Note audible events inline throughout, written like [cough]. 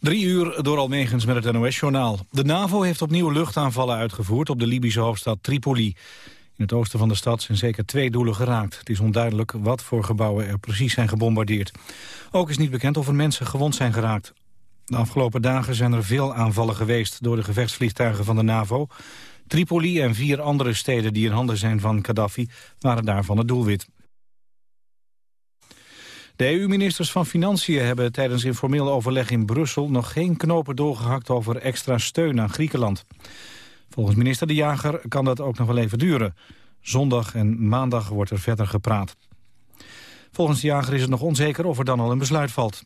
Drie uur door Almegens met het NOS-journaal. De NAVO heeft opnieuw luchtaanvallen uitgevoerd op de Libische hoofdstad Tripoli. In het oosten van de stad zijn zeker twee doelen geraakt. Het is onduidelijk wat voor gebouwen er precies zijn gebombardeerd. Ook is niet bekend of er mensen gewond zijn geraakt. De afgelopen dagen zijn er veel aanvallen geweest door de gevechtsvliegtuigen van de NAVO. Tripoli en vier andere steden die in handen zijn van Gaddafi waren daarvan het doelwit. De EU-ministers van Financiën hebben tijdens informeel overleg in Brussel nog geen knopen doorgehakt over extra steun aan Griekenland. Volgens minister De Jager kan dat ook nog wel even duren. Zondag en maandag wordt er verder gepraat. Volgens De Jager is het nog onzeker of er dan al een besluit valt.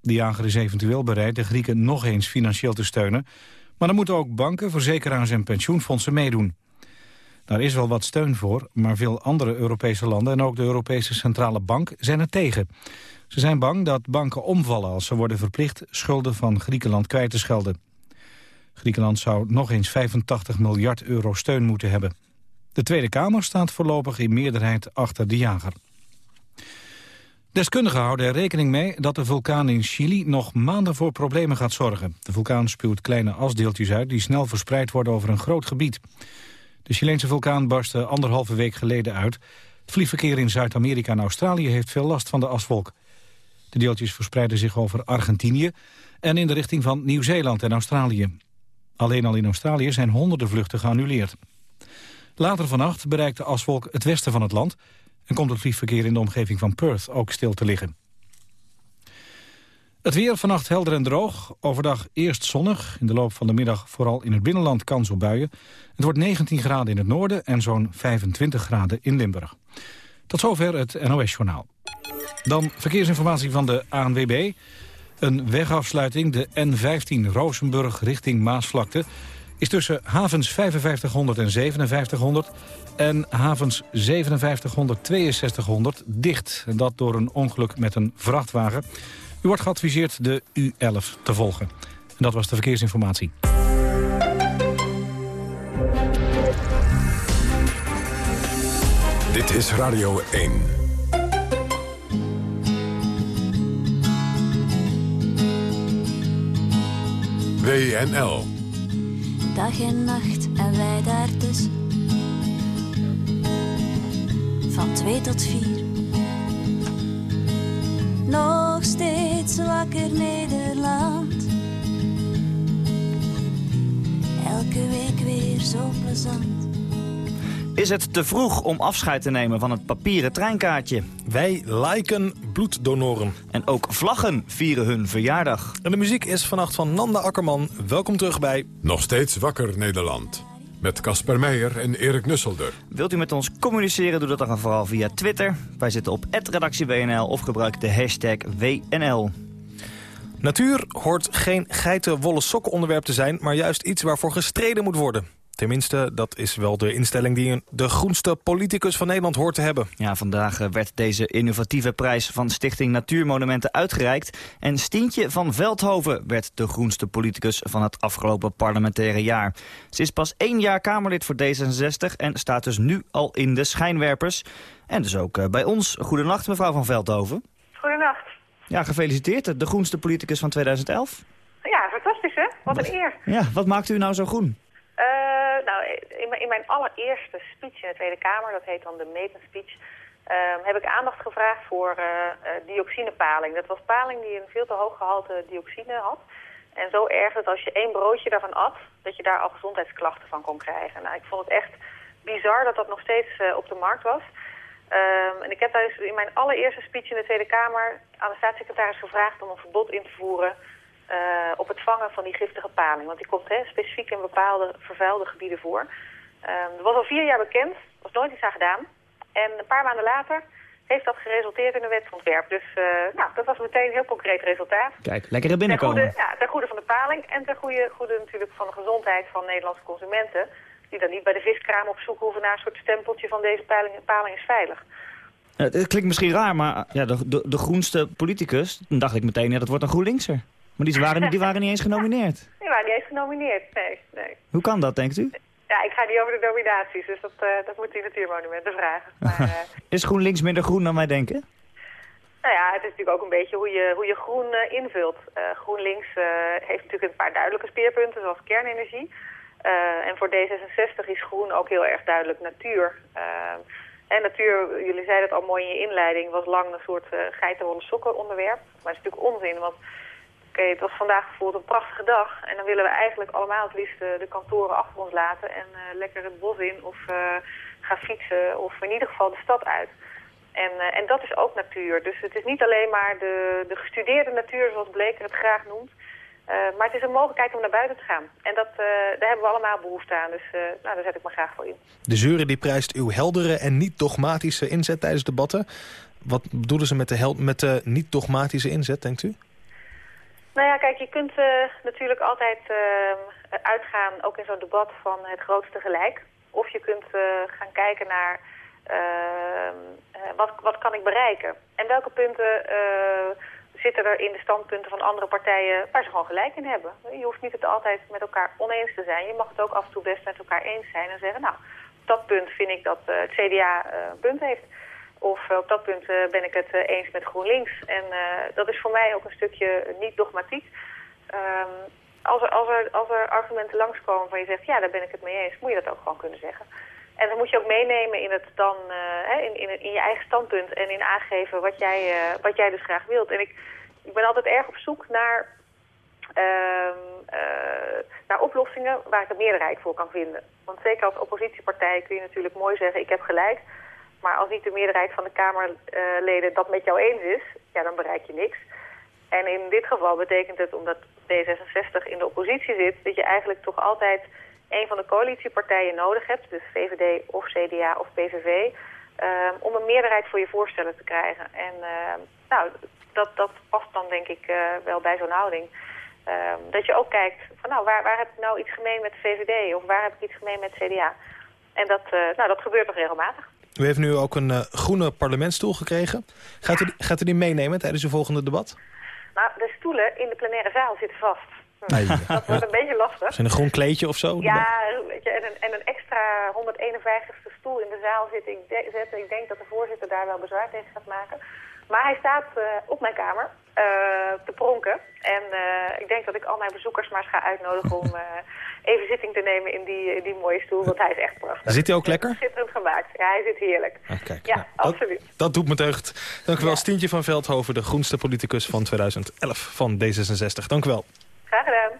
De Jager is eventueel bereid de Grieken nog eens financieel te steunen. Maar dan moeten ook banken, verzekeraars en pensioenfondsen meedoen. Daar is wel wat steun voor, maar veel andere Europese landen... en ook de Europese Centrale Bank zijn er tegen. Ze zijn bang dat banken omvallen als ze worden verplicht... schulden van Griekenland kwijt te schelden. Griekenland zou nog eens 85 miljard euro steun moeten hebben. De Tweede Kamer staat voorlopig in meerderheid achter de jager. Deskundigen houden er rekening mee dat de vulkaan in Chili nog maanden voor problemen gaat zorgen. De vulkaan spuwt kleine asdeeltjes uit die snel verspreid worden over een groot gebied. De Chileense vulkaan barstte anderhalve week geleden uit. Het vliegverkeer in Zuid-Amerika en Australië heeft veel last van de aswolk. De deeltjes verspreiden zich over Argentinië en in de richting van Nieuw-Zeeland en Australië. Alleen al in Australië zijn honderden vluchten geannuleerd. Later vannacht bereikt de aswolk het westen van het land... en komt het vliegverkeer in de omgeving van Perth ook stil te liggen. Het weer vannacht helder en droog. Overdag eerst zonnig. In de loop van de middag vooral in het binnenland kans op buien. Het wordt 19 graden in het noorden en zo'n 25 graden in Limburg. Tot zover het NOS-journaal. Dan verkeersinformatie van de ANWB. Een wegafsluiting, de N15 Rozenburg richting Maasvlakte... is tussen havens 5500 en 5700 en havens 5700 6200 dicht. En dat door een ongeluk met een vrachtwagen... U wordt geadviseerd de U11 te volgen. En dat was de verkeersinformatie. Dit is Radio 1. WNL. Dag en nacht en wij daartussen. Van twee tot vier nog steeds wakker Nederland. Elke week weer zo plezant. Is het te vroeg om afscheid te nemen van het papieren treinkaartje? Wij liken bloeddonoren. En ook vlaggen vieren hun verjaardag. En de muziek is vannacht van Nanda Akkerman. Welkom terug bij... Nog steeds wakker Nederland. Met Casper Meijer en Erik Nusselder. Wilt u met ons communiceren, doe dat dan vooral via Twitter. Wij zitten op @redactieWNL of gebruik de hashtag WNL. Natuur hoort geen geitenwolle sokken onderwerp te zijn... maar juist iets waarvoor gestreden moet worden. Tenminste, dat is wel de instelling die de groenste politicus van Nederland hoort te hebben. Ja, vandaag eh, werd deze innovatieve prijs van Stichting Natuurmonumenten uitgereikt. En Stientje van Veldhoven werd de groenste politicus van het afgelopen parlementaire jaar. Ze is pas één jaar Kamerlid voor D66 en staat dus nu al in de schijnwerpers. En dus ook eh, bij ons. Goedenacht, mevrouw van Veldhoven. Goedenacht. Ja, gefeliciteerd. De groenste politicus van 2011. Ja, fantastisch hè? Wat een eer. Ja, wat maakt u nou zo groen? In mijn, allereerste speech in de Tweede Kamer, dat heet dan de metenspeech, uh, heb ik aandacht gevraagd voor uh, dioxinepaling. Dat was paling die een veel te hoog gehalte dioxine had. En zo erg dat als je één broodje daarvan at, dat je daar al gezondheidsklachten van kon krijgen. Nou, ik vond het echt bizar dat dat nog steeds op de markt was. Um, en ik heb dus in mijn allereerste speech in de Tweede Kamer aan de staatssecretaris gevraagd om een verbod in te voeren uh, op het vangen van die giftige paling. Want die komt hè, specifiek in bepaalde vervuilde gebieden voor. Um, dat was al vier jaar bekend, er was nooit iets aan gedaan. En een paar maanden later heeft dat geresulteerd in een wetsontwerp. Dus uh, nou, dat was meteen een heel concreet resultaat. Kijk, lekker binnenkomen. Ten goede, ja, ten goede van de paling en ten goede, goede natuurlijk van de gezondheid van Nederlandse consumenten. Die dan niet bij de viskraam op zoek hoeven naar een soort stempeltje van deze paling, paling is veilig. Het klinkt misschien raar, maar ja, de, de, de groenste politicus, dan dacht ik meteen, ja, dat wordt een GroenLinkser. Maar die waren, die waren niet eens genomineerd. [laughs] Die waren niet eens genomineerd, nee. nee. Hoe kan dat, denkt u? Ja, ik ga niet over de nominaties, dus dat, uh, dat moet die natuurmonumenten vragen. [laughs] Maar, uh... Is GroenLinks minder groen dan wij denken? Nou ja, het is natuurlijk ook een beetje hoe je, hoe je groen uh, invult. GroenLinks heeft natuurlijk een paar duidelijke speerpunten, zoals kernenergie. en voor D66 is groen ook heel erg duidelijk natuur. en natuur, jullie zeiden het al mooi in je inleiding, was lang een soort uh, geitenwolle sokken onderwerp. Maar dat is natuurlijk onzin, want okay, het was vandaag bijvoorbeeld een prachtige dag. En dan willen we eigenlijk allemaal het liefst de kantoren achter ons laten en lekker het bos in of gaan fietsen of in ieder geval de stad uit. En, en dat is ook natuur. Dus het is niet alleen maar de, de gestudeerde natuur, zoals Bleker het graag noemt. Maar het is een mogelijkheid om naar buiten te gaan. En dat, daar hebben we allemaal behoefte aan. Dus nou, daar zet ik me graag voor in. De jury die prijst uw heldere en niet-dogmatische inzet tijdens debatten. Wat bedoelen ze met de, met de niet-dogmatische inzet, denkt u? Nou ja, kijk, je kunt natuurlijk altijd ehm, uitgaan, ook in zo'n debat, van het grootste gelijk. Of je kunt gaan kijken naar eh, wat, wat kan ik bereiken? En welke punten eh, zitten er in de standpunten van andere partijen waar ze gewoon gelijk in hebben? Je hoeft niet het altijd met elkaar oneens te zijn. Je mag het ook af en toe best met elkaar eens zijn en zeggen... nou, op dat punt vind ik dat eh, het CDA een punt heeft. Of op dat punt ben ik het eens met GroenLinks. En dat is voor mij ook een stukje niet dogmatiek. Um, als, er, als, er, als er argumenten langskomen van je zegt... ja, daar ben ik het mee eens, moet je dat ook gewoon kunnen zeggen. En dan moet je ook meenemen in, het dan, in, in, in, je eigen standpunt en in aangeven wat jij, wat jij dus graag wilt. En ik, ik ben altijd erg op zoek naar, uh, naar oplossingen waar ik een meerderheid voor kan vinden. Want zeker als oppositiepartij kun je natuurlijk mooi zeggen ik heb gelijk. Maar als niet de meerderheid van de Kamerleden dat met jou eens is, ja, dan bereik je niks. En in dit geval betekent het, omdat D66 in de oppositie zit, dat je eigenlijk toch altijd een van de coalitiepartijen nodig hebt, dus VVD of CDA of PVV, um, om een meerderheid voor je voorstellen te krijgen. En uh, nou, dat, dat past dan denk ik uh, wel bij zo'n houding. Um, dat je ook kijkt van nou, waar, waar heb ik nou iets gemeen met de VVD of waar heb ik iets gemeen met CDA? En dat, uh, nou, dat gebeurt toch regelmatig. U heeft nu ook een groene parlementsstoel gekregen. Gaat, ja. u, gaat u die meenemen tijdens uw volgende debat? Nou, de stoelen in de plenaire zaal zitten vast. Nee. [laughs] Dat wordt een beetje lastig. Zijn een groen kleedje of zo? Ja, weet je, en, een, en een extra 151ste stoel in de zaal zitten. Ik, de, zetten. ik denk dat de voorzitter daar wel bezwaar tegen gaat maken. Maar hij staat uh, op mijn kamer te pronken. En uh, ik denk dat ik al mijn bezoekers maar eens ga uitnodigen om even zitting te nemen in die, in die mooie stoel. Want hij is echt prachtig. Zit hij ook lekker? Schitterend gemaakt. Ja, hij zit heerlijk. Ah, kijk, ja, nou, absoluut. Dat, dat, doet me deugd. Dank u wel, ja. Stientje van Veldhoven, de groenste politicus van 2011 van D66. Dank u wel. Graag gedaan.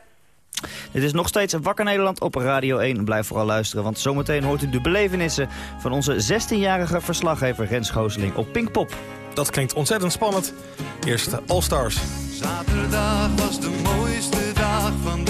Dit is nog steeds Wakker Nederland op Radio 1. Blijf vooral luisteren, want zometeen hoort u de belevenissen... van onze 16-jarige verslaggever Rens Gooseling op Pinkpop. Dat klinkt ontzettend spannend. Eerst All Stars. Zaterdag was de mooiste dag van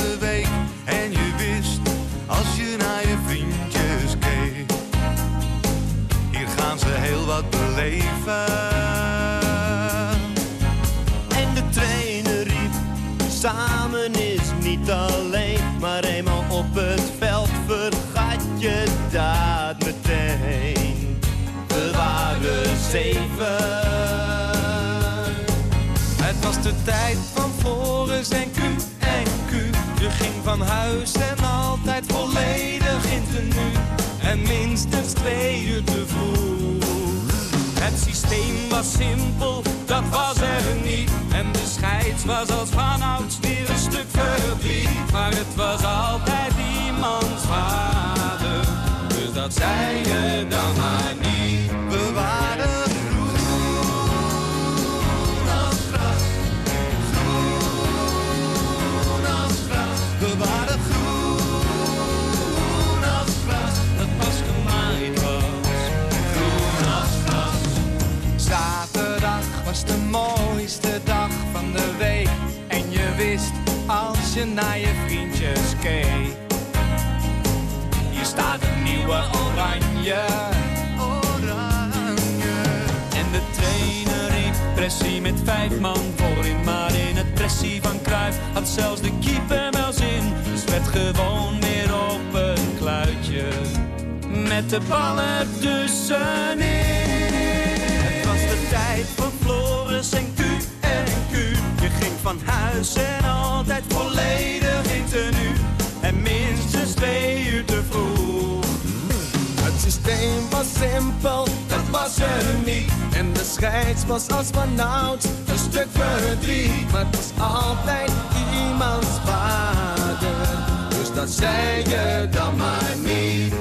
van huis en altijd volledig in tenue. En minstens twee uur te vroeg. Het systeem was simpel, dat was er niet. En de scheids was als vanouds weer een stuk verdriet. Maar het was altijd iemands vader. Dus dat zei je dan maar niet. Je naar je vriendjes keek. Hier staat een nieuwe oranje. Oranje. En de trainer riep pressie met vijf man voorin. Maar in het pressie van Cruijff had zelfs de keeper wel zin. Dus werd gewoon weer op een kluitje. Met de bal ertussenin. Van huis en altijd volledig in tenue. En minstens twee uur te vroeg. Het systeem was simpel, dat was er niet. En de scheids was als vanouds een stuk verdriet. Maar het was altijd iemands vader. Dus dat zei je dan maar niet.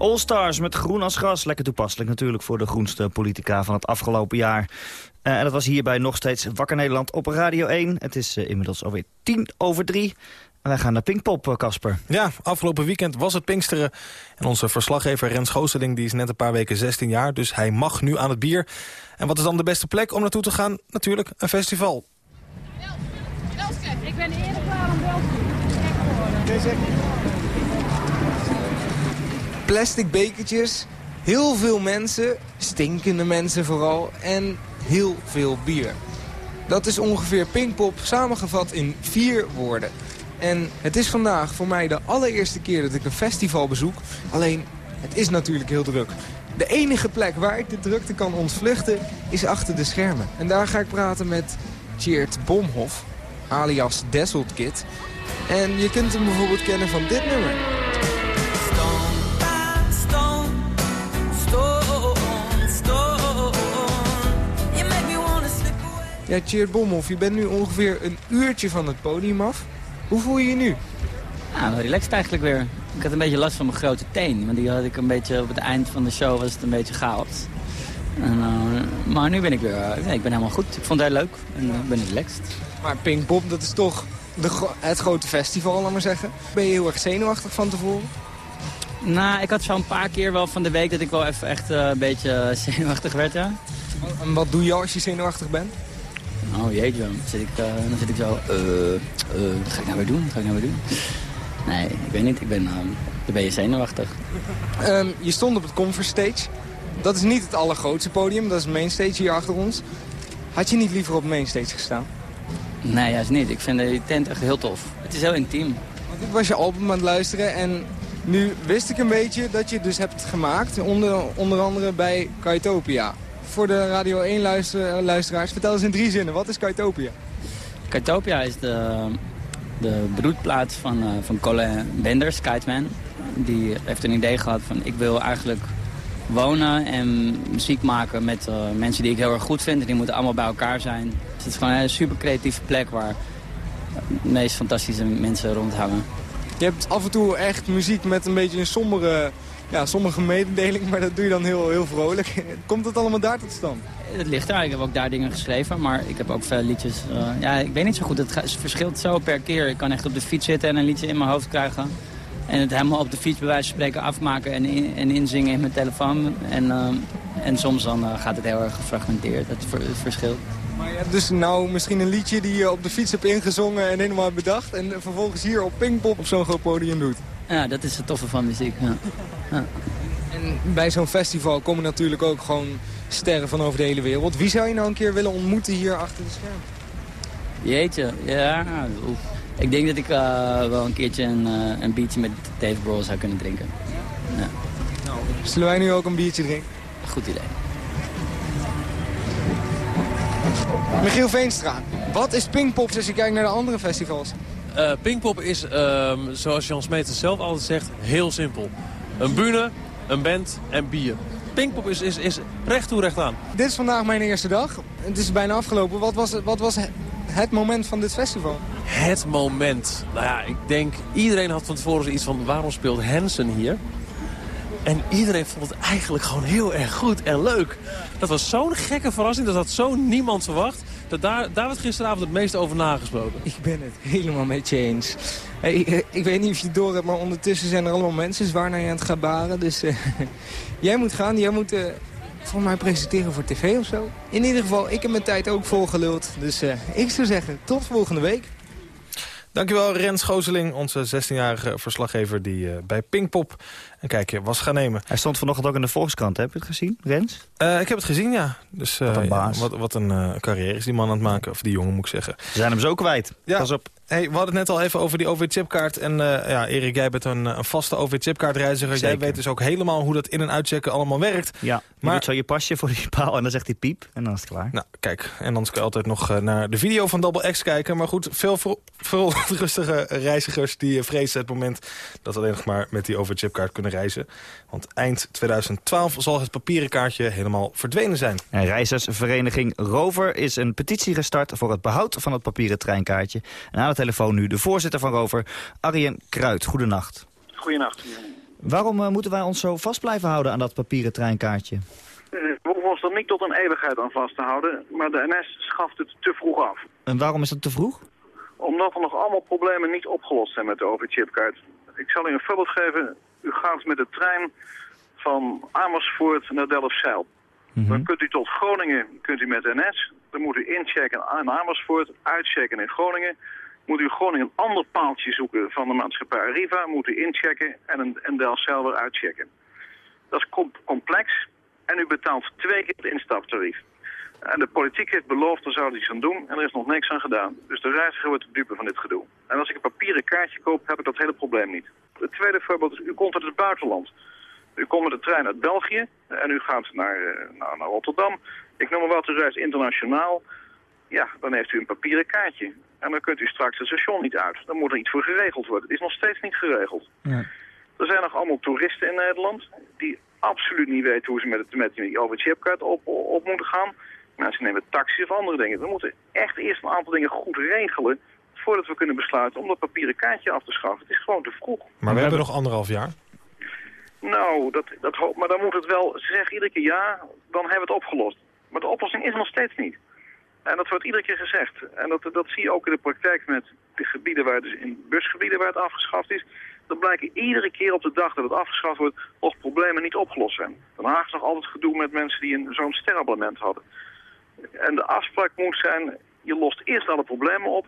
All Stars met groen als gras. Lekker toepasselijk natuurlijk voor de groenste politica van het afgelopen jaar. Eh, en dat was hierbij nog steeds Wakker Nederland op Radio 1. Het is eh, inmiddels alweer tien over drie. En wij gaan naar Pinkpop, eh, Casper. Ja, afgelopen weekend was het Pinksteren. En onze verslaggever Rens Gooseling die is net een paar weken 16 jaar. Dus hij mag nu aan het bier. En wat is dan de beste plek om naartoe te gaan? Natuurlijk een festival. Ik ben eerder klaar om te doen. Plastic bekertjes, heel veel mensen, stinkende mensen vooral, en heel veel bier. Dat is ongeveer Pinkpop samengevat in vier woorden. En het is vandaag voor mij de allereerste keer dat ik een festival bezoek. Alleen, het is natuurlijk heel druk. De enige plek waar ik de drukte kan ontvluchten is achter de schermen. En daar ga ik praten met Tjeerd Bomhoff, alias Desselt Kid. En je kunt hem bijvoorbeeld kennen van dit nummer. Ja, Tjeerd Bomhoff, je bent nu ongeveer een uurtje van het podium af. Hoe voel je je nu? Wel relaxed eigenlijk weer. Ik had een beetje last van mijn grote teen. Want die had ik een beetje op het eind van de show was het een beetje chaos. En, eh, maar nu ben ik weer, eh, nee, ik ben helemaal goed. Ik vond het heel leuk en uh, ben relaxed. Maar Pinkpop, dat is toch de, het grote festival, laat maar zeggen. Ben je heel erg zenuwachtig van tevoren? Nou, ik had zo een paar keer wel van de week dat ik wel even echt eh, een beetje [laughs] zenuwachtig werd, ja. En wat doe je als je zenuwachtig bent? Oh jeetje, dan zit ik, eh, dan zit ik zo, eh, eh, wat ga ik nou weer doen? Wat ga ik nou weer doen? Nee, ik weet niet. Ik ben, eh, dan ben je zenuwachtig. Ehm, je stond op het Conference Stage. Dat is niet het allergrootste podium, dat is het Mainstage hier achter ons. Had je niet liever op Mainstage gestaan? Nee, juist niet. Ik vind die tent echt heel tof. Het is heel intiem. Want ik was je album aan het luisteren en nu wist ik een beetje dat je het dus hebt gemaakt. Onder, onder andere bij Kaitopia. Voor de Radio 1 luister, luisteraars, vertel eens in drie zinnen. Wat is Kaitopia? Kaitopia is de, de broedplaats van, eh, van Colin Benders, Kiteman. Die heeft een idee gehad van ik wil eigenlijk wonen en muziek maken met eh, mensen die ik heel erg goed vind. En die moeten allemaal bij elkaar zijn. Dus het is gewoon een super creatieve plek waar de meest fantastische mensen rondhangen. Je hebt af en toe echt muziek met een beetje een sombere, ja, sombere mededeling, maar dat doe je dan heel, heel vrolijk. [laughs] Komt het allemaal daar tot stand? Het ligt daar. Ik heb ook daar dingen geschreven, maar ik heb ook veel liedjes. eh, ja, ik weet niet zo goed. Het verschilt zo per keer. Ik kan echt op de fiets zitten en een liedje in mijn hoofd krijgen. En het helemaal op de fiets bij wijze van spreken afmaken en, in, en inzingen in mijn telefoon. En, eh, en soms dan eh, gaat het heel erg gefragmenteerd. Het, ver- het verschilt. Maar je hebt dus nou misschien een liedje die je op de fiets hebt ingezongen en helemaal bedacht. En vervolgens hier op Pinkpop op zo'n groot podium doet. Ja, dat is het toffe van muziek. Ja. Ja. En bij zo'n festival komen natuurlijk ook gewoon sterren van over de hele wereld. Wie zou je nou een keer willen ontmoeten hier achter de schermen? Jeetje, ja. Ik denk dat ik eh, wel een keertje een, eh, een biertje met Dave Grohl zou kunnen drinken. Ja, Nou, zullen wij nu ook een biertje drinken? goed idee. Michiel Veenstra, wat is Pinkpop als je kijkt naar de andere festivals? Eh, Pinkpop is, ehm, zoals Jan Smeeten zelf altijd zegt, heel simpel. Een bühne, een band en bier. Pinkpop is, is, is recht toe, recht aan. Dit is vandaag mijn eerste dag. Het is bijna afgelopen. Wat was, wat was het moment van dit festival? Het moment. Nou ja, ik denk, iedereen had van tevoren zoiets van, waarom speelt Hansen hier? En iedereen vond het eigenlijk gewoon heel erg goed en leuk. Dat was zo'n gekke verrassing, dat had zo niemand verwacht. Dat daar, daar werd gisteravond het meest over nagesproken. Ik ben het helemaal met je eens. Hey, eh, ik weet niet of je het door hebt, maar ondertussen zijn er allemaal mensen zwaar naar je aan het gaan baren. Dus eh, [laughs] jij moet gaan, jij moet eh, voor mij presenteren voor tv of zo. In ieder geval, ik heb mijn tijd ook volgeluld. Dus eh, ik zou zeggen, tot volgende week. Dankjewel Rens Gooseling, onze 16-jarige verslaggever die uh, bij Pinkpop een kijkje was gaan nemen. Hij stond vanochtend ook in de Volkskrant, heb je het gezien, Rens? Uh, ik heb het gezien, ja. Dus, wat een baas. Ja, wat, wat, een carrière is die man aan het maken, of die jongen moet ik zeggen. Ze zijn hem zo kwijt. Ja. Pas op. Hey, we hadden het net al even over die OV-chipkaart. En ja, Erik, jij bent een, een vaste OV-chipkaartreiziger. Jij weet dus ook helemaal hoe dat in- en uitchecken allemaal werkt. Ja, je maar... doet zo je pasje voor die paal en dan zegt hij piep en dan is het klaar. Nou, kijk, en dan kan je altijd nog naar de video van Double X kijken. Maar goed, veel verontrustige reizigers die vrezen het moment... dat alleen nog maar met die OV-chipkaart kunnen reizen. Want eind 2012 zal het papieren kaartje helemaal verdwenen zijn. En reizigersvereniging Rover is een petitie gestart... voor het behoud van het papieren treinkaartje. En aan de telefoon nu de voorzitter van Rover, Arjen Kruid. Goedenacht. Goedenacht. Waarom uh, moeten wij ons zo vast blijven houden aan dat papieren treinkaartje? Uh, we hoeven ons er niet tot een eeuwigheid aan vast te houden, maar de NS schaft het te vroeg af. En waarom is dat te vroeg? Omdat er nog allemaal problemen niet opgelost zijn met de overchipkaart. Ik zal u een voorbeeld geven. U gaat met de trein van Amersfoort naar Delfzijl. Mm -hmm. Dan kunt u tot Groningen kunt u met NS. Dan moet u inchecken aan Amersfoort, uitchecken in Groningen. Moet u Groningen een ander paaltje zoeken van de maatschappij Arriva. Moet u inchecken en, een, en Delfzijl weer uitchecken. Dat is com complex en u betaalt twee keer het instaptarief. En de politiek heeft beloofd, er zou iets aan doen en er is nog niks aan gedaan. Dus de reiziger wordt de dupe van dit gedoe. En als ik een papieren kaartje koop, heb ik dat hele probleem niet. Het tweede voorbeeld is, u komt uit het buitenland. U komt met de trein uit België en u gaat naar, nou, naar Rotterdam. Ik noem maar wat, u reist internationaal. Ja, dan heeft u een papieren kaartje. En dan kunt u straks het station niet uit. Dan moet er iets voor geregeld worden. Het is nog steeds niet geregeld. Ja. Er zijn nog allemaal toeristen in Nederland die absoluut niet weten hoe ze met, het, met die overchipkaart op, op moeten gaan. Mensen nemen taxi of andere dingen. We moeten echt eerst een aantal dingen goed regelen voordat we kunnen besluiten om dat papieren kaartje af te schaffen. Het is gewoon te vroeg. Maar we hebben nog anderhalf jaar. Nou, dat, dat, maar dan moet het wel, ze zeggen iedere keer ja, dan hebben we het opgelost. Maar de oplossing is nog steeds niet. En dat wordt iedere keer gezegd. En dat, dat zie je ook in de praktijk met de gebieden waar, dus in busgebieden waar het afgeschaft is. Dan blijken iedere keer op de dag dat het afgeschaft wordt, nog problemen niet opgelost zijn. Dan Haag is nog altijd gedoe met mensen die een, zo'n sterabonnement hadden. En de afspraak moet zijn, je lost eerst alle problemen op.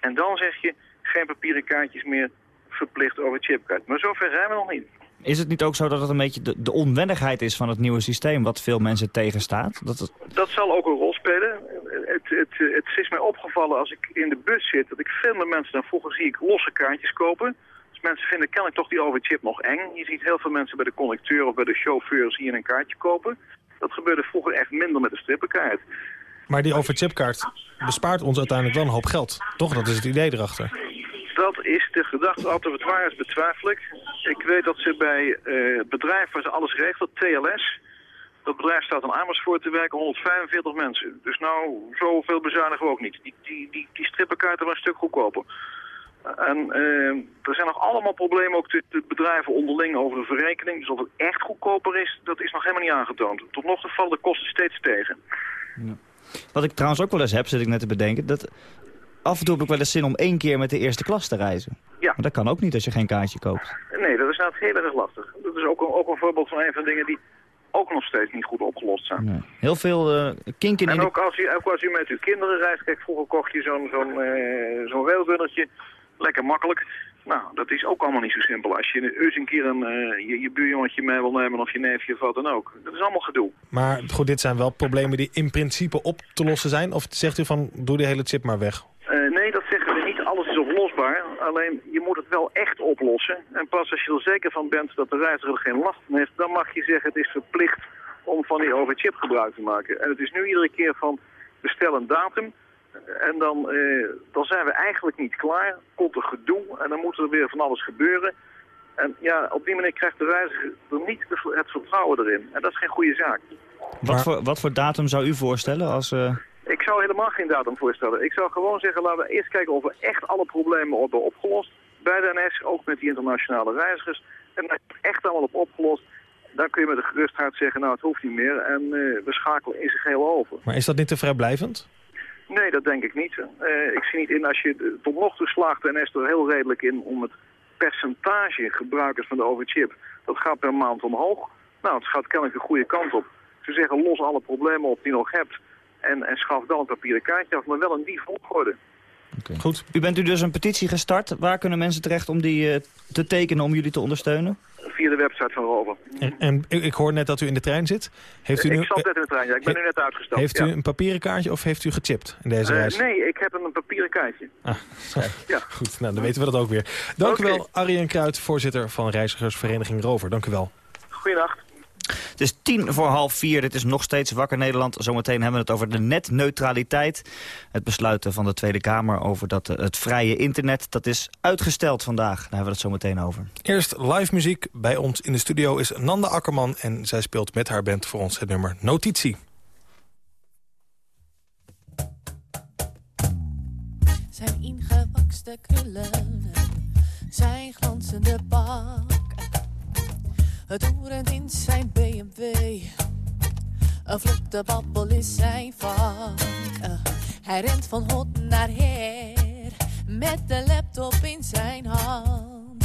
En dan zeg je, geen papieren kaartjes meer verplicht over chipkaart. Maar zover zijn we nog niet. Is het niet ook zo dat het een beetje de, de onwennigheid is van het nieuwe systeem... wat veel mensen tegenstaat? Dat, het... dat zal ook een rol spelen. Het, het, het, is mij opgevallen als ik in de bus zit... dat ik veel meer mensen dan vroeger zie ik losse kaartjes kopen. Dus mensen vinden kennelijk toch die overchip nog eng. Je ziet heel veel mensen bij de conducteur of bij de chauffeur... zie je een kaartje kopen. Dat gebeurde vroeger echt minder met de strippenkaart. Maar die overchipkaart bespaart ons uiteindelijk wel een hoop geld. Toch? Dat is het idee erachter. Dat is de gedachte. Altijd het waar is betwijfel ik. Ik weet dat ze bij uh, het bedrijf waar ze alles regelt, TLS... dat bedrijf staat in Amersfoort te werken, 145 mensen. Dus nou, zoveel bezuinigen we ook niet. Die, die, die, die strippenkaarten waren een stuk goedkoper. En uh, er zijn nog allemaal problemen ook tussen bedrijven onderling over de verrekening. Dus of het echt goedkoper is, dat is nog helemaal niet aangetoond. Tot nog toe vallen de kosten steeds tegen. Ja. Wat ik trouwens ook wel eens heb, zit ik net te bedenken... dat af en toe heb ik wel eens zin om één keer met de eerste klas te reizen. Ja. Maar dat kan ook niet als je geen kaartje koopt. Nee, dat is nou heel erg lastig. Dat is ook een, ook een voorbeeld van een van de dingen die ook nog steeds niet goed opgelost zijn. Nee. Heel veel uh, kinken in En de... ook als, u, ook als u met uw kinderen reist, kijk, vroeger kocht je zo'n zo'n uh, zo'n railgunnertje, lekker makkelijk. Nou, dat is ook allemaal niet zo simpel. Als je eens een keer een, uh, je, je buurjongetje mee wil nemen of je neefje of wat dan ook. Dat is allemaal gedoe. Maar goed, dit zijn wel problemen die in principe op te lossen zijn? Of zegt u van, doe die hele chip maar weg? Uh, nee, dat zeggen we niet. Alles is oplosbaar. Alleen, je moet het wel echt oplossen. En pas als je er zeker van bent dat de reiziger er geen last van heeft... dan mag je zeggen, het is verplicht om van die overchip gebruik te maken. En het is nu iedere keer van, bestel een datum... En dan, uh, dan zijn we eigenlijk niet klaar. Komt er gedoe en dan moet er weer van alles gebeuren. En ja, op die manier krijgt de reiziger er niet het vertrouwen erin. En dat is geen goede zaak. Wat, maar... voor, wat voor datum zou u voorstellen als... Uh... Ik zou helemaal geen datum voorstellen. Ik zou gewoon zeggen, laten we eerst kijken of we echt alle problemen hebben opgelost. Bij de NS, ook met die internationale reizigers. En als je echt allemaal op opgelost, dan kun je met een gerust hart zeggen, nou het hoeft niet meer. En uh, we schakelen in zijn geheel over. Maar is dat niet te vrijblijvend? Nee, dat denk ik niet. Uh, ik zie niet in, als je tot nog toe slaagt de NS er heel redelijk in om het percentage gebruikers van de overchip, dat gaat per maand omhoog. Nou, het gaat kennelijk de goede kant op. Ze zeggen, los alle problemen op die je nog hebt en, en schaf dan een papieren kaartje af, maar wel in die volgorde. Goed. U bent u dus een petitie gestart. Waar kunnen mensen terecht om die eh, te tekenen om jullie te ondersteunen? Via de website van Rover. En, en ik, hoor net dat u in de trein zit. Heeft u nu, ik zat net in de trein, ja. Ik ben nu net uitgestapt. Heeft u ja. een papieren kaartje of heeft u gechipt in deze Eh, reis? nee, ik heb een papieren kaartje. Ah, Ja. Goed, nou, dan weten we dat ook weer. Dank u wel, Arjen Kruid, voorzitter van reizigersvereniging Rover. Dank u wel. Goeienacht. Het is tien voor half vier. Dit is nog steeds Wakker Nederland. Zometeen hebben we het over de netneutraliteit. Het besluiten van de Tweede Kamer over dat, eh, het vrije internet... dat is uitgesteld vandaag. Daar hebben we het zo meteen over. Eerst live muziek. Bij ons in de studio is Nanda Akkerman... en zij speelt met haar band voor ons het nummer Notitie. Zijn ingewakste krullen, zijn glanzende pak. Het oerend in zijn BMW, een vlotte babbel is zijn vak. Eh, Hij rent van hot naar her, met de laptop in zijn hand.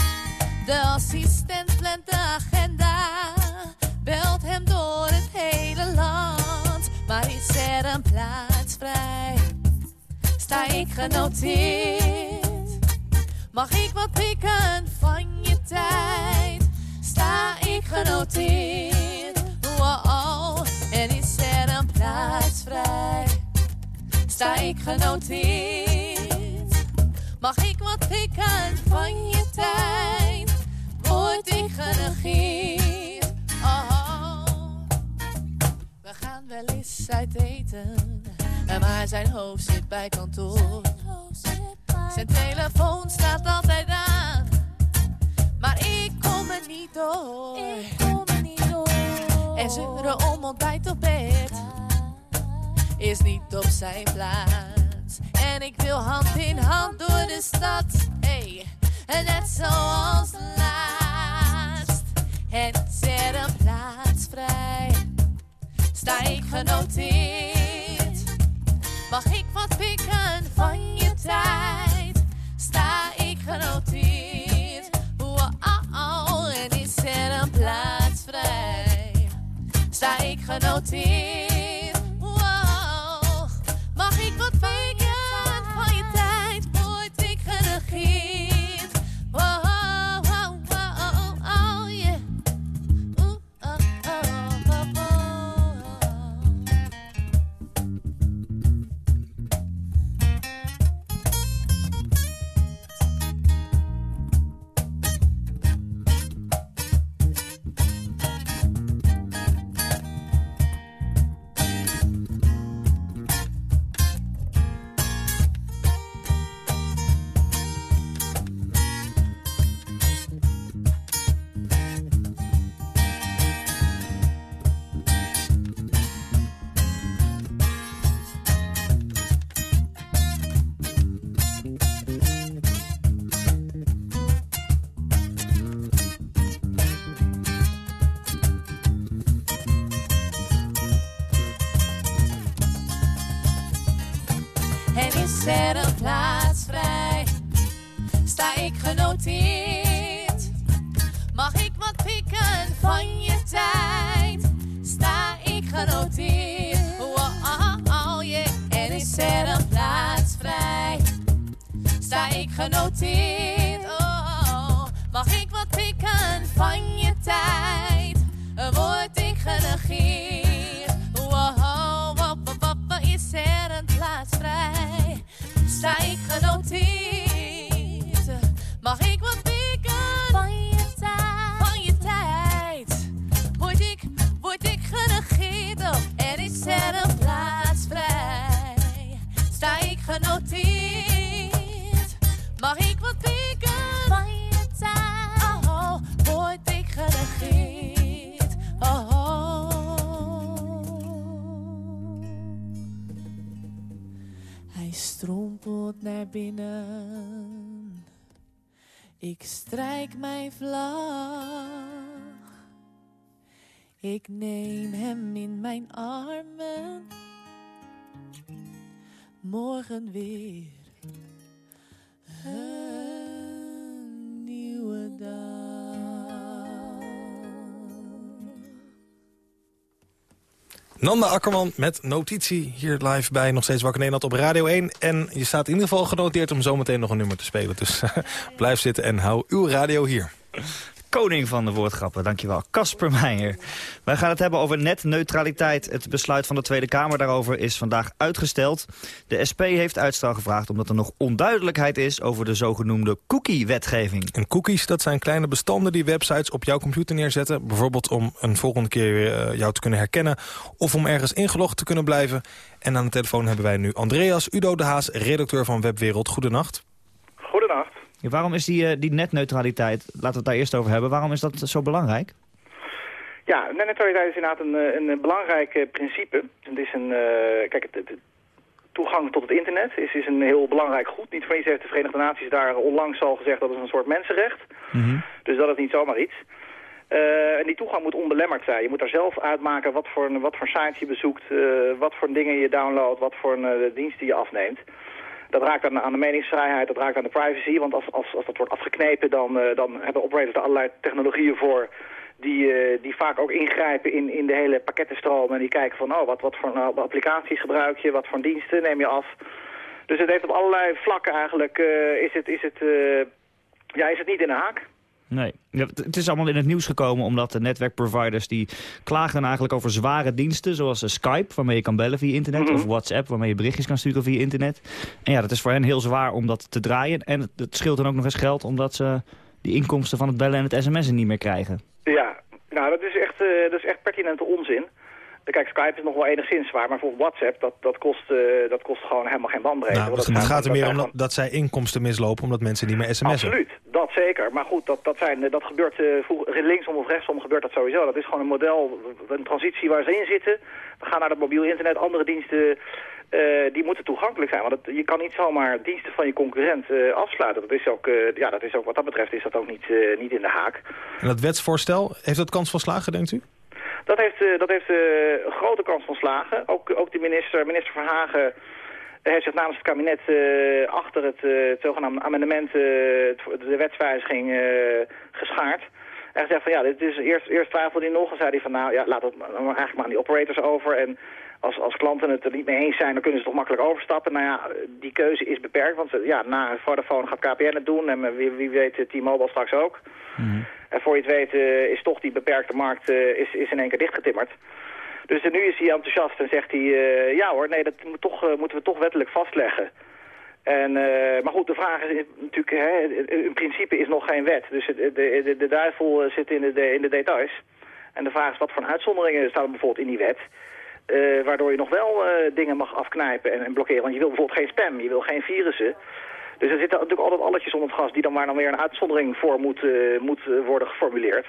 De assistent plant de agenda, belt hem door het hele land. Maar is er een plaats vrij? sta ik genoteerd. Mag ik wat pikken van je tijd? Sta ik genoteerd. Wow, en is er een plaats vrij? Sta ik genoteerd. Mag ik wat pikken van je tijd? Word ik genegeerd? Oh, we gaan wel eens uit eten. Maar zijn hoofd zit bij kantoor. Zijn telefoon staat altijd aan. Maar ik kom er niet door. En zeuren om ontbijt op bed is niet op zijn plaats. En ik wil hand in hand door de stad. Hey, en net zoals laatst. Is er een plaats vrij? Sta ik genoteerd? Mag ik wat pikken van je tijd? Sta ik genoteerd? En is er een plaats vrij? Sta ik genoteerd? Ik neem hem in mijn armen. Morgen weer. Een nieuwe dag. Nanda Akkerman met notitie hier live bij Nog Steeds Wakker Nederland op Radio 1. En je staat in ieder geval genoteerd om zometeen nog een nummer te spelen. Dus [laughs] blijf zitten en hou uw radio hier koning van de woordgrappen. Dankjewel, Casper Meijer. Wij gaan het hebben over netneutraliteit. Het besluit van de Tweede Kamer daarover is vandaag uitgesteld. De SP heeft uitstel gevraagd omdat er nog onduidelijkheid is... over de zogenoemde cookie-wetgeving. En cookies, dat zijn kleine bestanden die websites op jouw computer neerzetten. Bijvoorbeeld om een volgende keer uh, jou te kunnen herkennen... of om ergens ingelogd te kunnen blijven. En aan de telefoon hebben wij nu Andreas Udo de Haas, redacteur van Webwereld. Goedenacht. Goedenacht. Ja, waarom is die, uh, die netneutraliteit, laten we het daar eerst over hebben, waarom is dat zo belangrijk? Ja, netneutraliteit is inderdaad een, eh, een belangrijk uh, principe. Het is een, kijk, het, het, toegang tot het internet is, is een heel belangrijk goed. Niet voor iets heeft de Verenigde Naties daar onlangs al gezegd dat het een soort mensenrecht. Mm Dus dat is niet zomaar iets. en die toegang moet onbelemmerd zijn. Je moet daar zelf uitmaken wat voor, wat voor sites je bezoekt, wat voor dingen je downloadt, wat voor diensten je afneemt. Dat raakt aan, de meningsvrijheid, dat raakt aan de privacy. Want als, als, als dat wordt afgeknepen, dan, uh, dan hebben operators er allerlei technologieën voor... Die, uh, die vaak ook ingrijpen in, in de hele pakkettenstroom. En die kijken van, oh, wat, wat voor uh, applicaties gebruik je, wat voor diensten neem je af. Dus het heeft op allerlei vlakken eigenlijk, is, het, is, het, ja, is het niet in de haak. Nee, het is allemaal in het nieuws gekomen omdat de netwerkproviders die klagen eigenlijk over zware diensten zoals Skype waarmee je kan bellen via internet mhm. of WhatsApp waarmee je berichtjes kan sturen via internet. En ja, dat is voor hen heel zwaar om dat te draaien en het, het scheelt dan ook nog eens geld omdat ze die inkomsten van het bellen en het sms'en niet meer krijgen. Ja, nou dat is echt, uh, dat is echt pertinente onzin. Kijk, Skype is nog wel enigszins zwaar, maar voor WhatsApp, dat, dat, kost, uh, dat kost gewoon helemaal geen bandbreedte. Nou, het gaat er meer om dat, dat, zij inkomsten mislopen, omdat mensen niet meer sms'en. Absoluut, dat zeker. Maar goed, dat, dat, zijn, dat gebeurt uh, linksom of rechtsom gebeurt dat sowieso. Dat is gewoon een model, een transitie waar ze in zitten. We gaan naar het mobiel internet, andere diensten... Uh, die moeten toegankelijk zijn. Want het, je kan niet zomaar diensten van je concurrent uh, afsluiten. Dat is, ook, uh, ja, dat is ook, wat dat betreft is dat ook niet, niet in de haak. En dat wetsvoorstel, heeft dat kans van slagen, denkt u? Dat heeft, uh, dat heeft uh, een grote kans van slagen. Ook, ook de minister, minister Verhagen heeft zich namens het kabinet uh, achter het, het, zogenaamde amendement, de wetswijziging, geschaard. En gezegd van ja, dit is, eerst, eerst twijfelde hij nog en zei hij van nou ja, laat het eigenlijk maar aan die operators over. En als, als klanten het er niet mee eens zijn, dan kunnen ze toch makkelijk overstappen. Nou ja, die keuze is beperkt, want ja, na Vodafone gaat KPN het doen en wie, wie weet T-Mobile straks ook. Mm en voor je het weet uh, is toch die beperkte markt uh, is, is in één keer dichtgetimmerd. Dus nu is hij enthousiast en zegt hij, ja hoor, nee, dat moet toch, moeten we toch wettelijk vastleggen. En, maar goed, de vraag is natuurlijk, hè, in principe is nog geen wet. Dus de, de, de duivel zit in de, in de details. En de vraag is wat voor uitzonderingen staan er bijvoorbeeld in die wet. waardoor je nog wel dingen mag afknijpen en, en, blokkeren. Want je wil bijvoorbeeld geen spam, je wil geen virussen. Dus er zitten natuurlijk altijd alletjes onder het gas die dan maar dan weer een uitzondering voor moet, uh, moet eh, worden geformuleerd.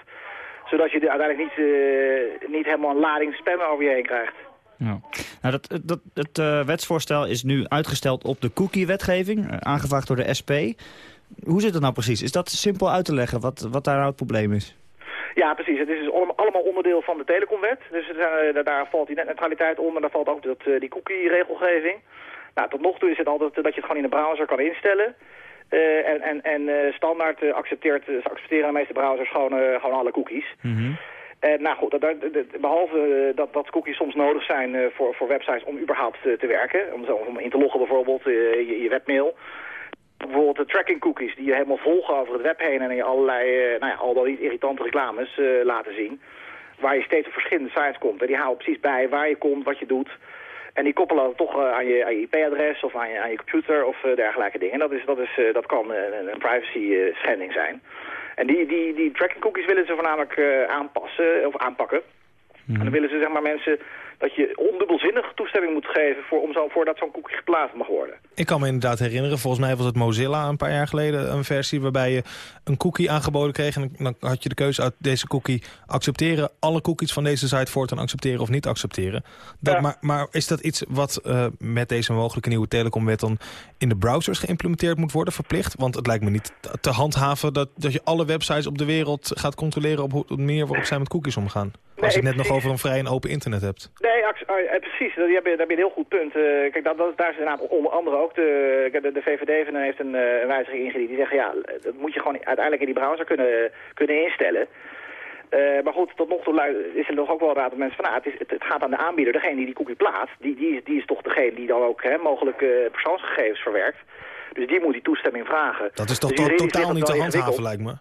Zodat je uiteindelijk niet, uh, niet helemaal een lading spam over je heen krijgt. Nou, dat, dat, het uh, wetsvoorstel is nu uitgesteld op de cookie-wetgeving, aangevraagd door de SP. Hoe zit het nou precies? Is dat simpel uit te leggen, wat, wat daar nou het probleem is? Ja, precies. Het is dus allemaal onderdeel van de telecomwet. Dus daar, daar valt die netneutraliteit onder, daar valt ook dat, die cookie-regelgeving. Nou, tot nog toe is het altijd dat je het gewoon in de browser kan instellen. Uh, en en, en uh, standaard uh, accepteert, ze accepteren de meeste browsers gewoon, gewoon alle cookies. Mm En nou goed, dat, dat, behalve dat, dat cookies soms nodig zijn voor, voor websites om überhaupt te werken, om, zo, om in te loggen bijvoorbeeld, je, je webmail. Bijvoorbeeld de tracking cookies die je helemaal volgen over het web heen en je allerlei, nou ja, al dan niet irritante reclames laten zien. Waar je steeds op verschillende sites komt. En die houden precies bij waar je komt, wat je doet. En die koppelen dat toch uh, aan je, je IP-adres of aan je, aan je computer of uh, dergelijke dingen. Dat, is, dat, is, uh, dat kan een, een privacy schending zijn. En die, die, die tracking cookies willen ze voornamelijk aanpassen of aanpakken. En dan willen ze zeg maar mensen dat je ondubbelzinnig toestemming moet geven voor, om zo, voordat zo'n cookie geplaatst mag worden. Ik kan me inderdaad herinneren, volgens mij was het Mozilla een paar jaar geleden een versie waarbij je een cookie aangeboden kreeg. En dan had je de keuze uit deze cookie accepteren, alle cookies van deze site voortaan accepteren of niet accepteren. Dat, maar, maar is dat iets wat uh, met deze mogelijke nieuwe telecomwet dan in de browsers geïmplementeerd moet worden, verplicht? Want het lijkt me niet te handhaven dat, dat je alle websites op de wereld gaat controleren op hoe, manier waarop zij met cookies omgaan. Als je het net nog over een vrij en open internet hebt. Nee, uh, precies. Daar heb, je, een heel goed punt. Uh, kijk, dat, daar is inderdaad onder andere ook de, de, de VVD heeft een, uh, een wijziging ingediend. Die zeggen, ja, dat moet je gewoon uiteindelijk in die browser kunnen, kunnen instellen. Eh, maar goed, tot nog toe is er nog ook wel raad dat mensen van, nou, het, is, het, het gaat aan de aanbieder, degene die die cookie plaatst, die, die, is, die is toch degene die dan ook hè, mogelijk eh, persoonsgegevens verwerkt. Dus die moet die toestemming vragen. Dat is toch Dus to- totaal niet te handhaven, lijkt me.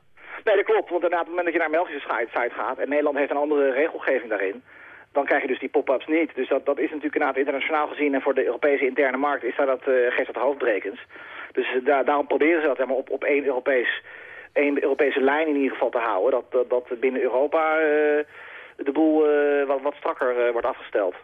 Nee, dat klopt. Want op het moment dat je naar een Belgische site gaat... en Nederland heeft een andere regelgeving daarin... dan krijg je dus die pop-ups niet. Dus dat, dat is natuurlijk inderdaad internationaal gezien... en voor de Europese interne markt is dat, dat, eh, geeft dat hoofdbrekens. Dus eh, daar, daarom proberen ze dat helemaal op, op één, Europees, één Europese lijn in ieder geval te houden. Dat, dat, dat binnen Europa eh, de boel wat, wat strakker wordt afgesteld.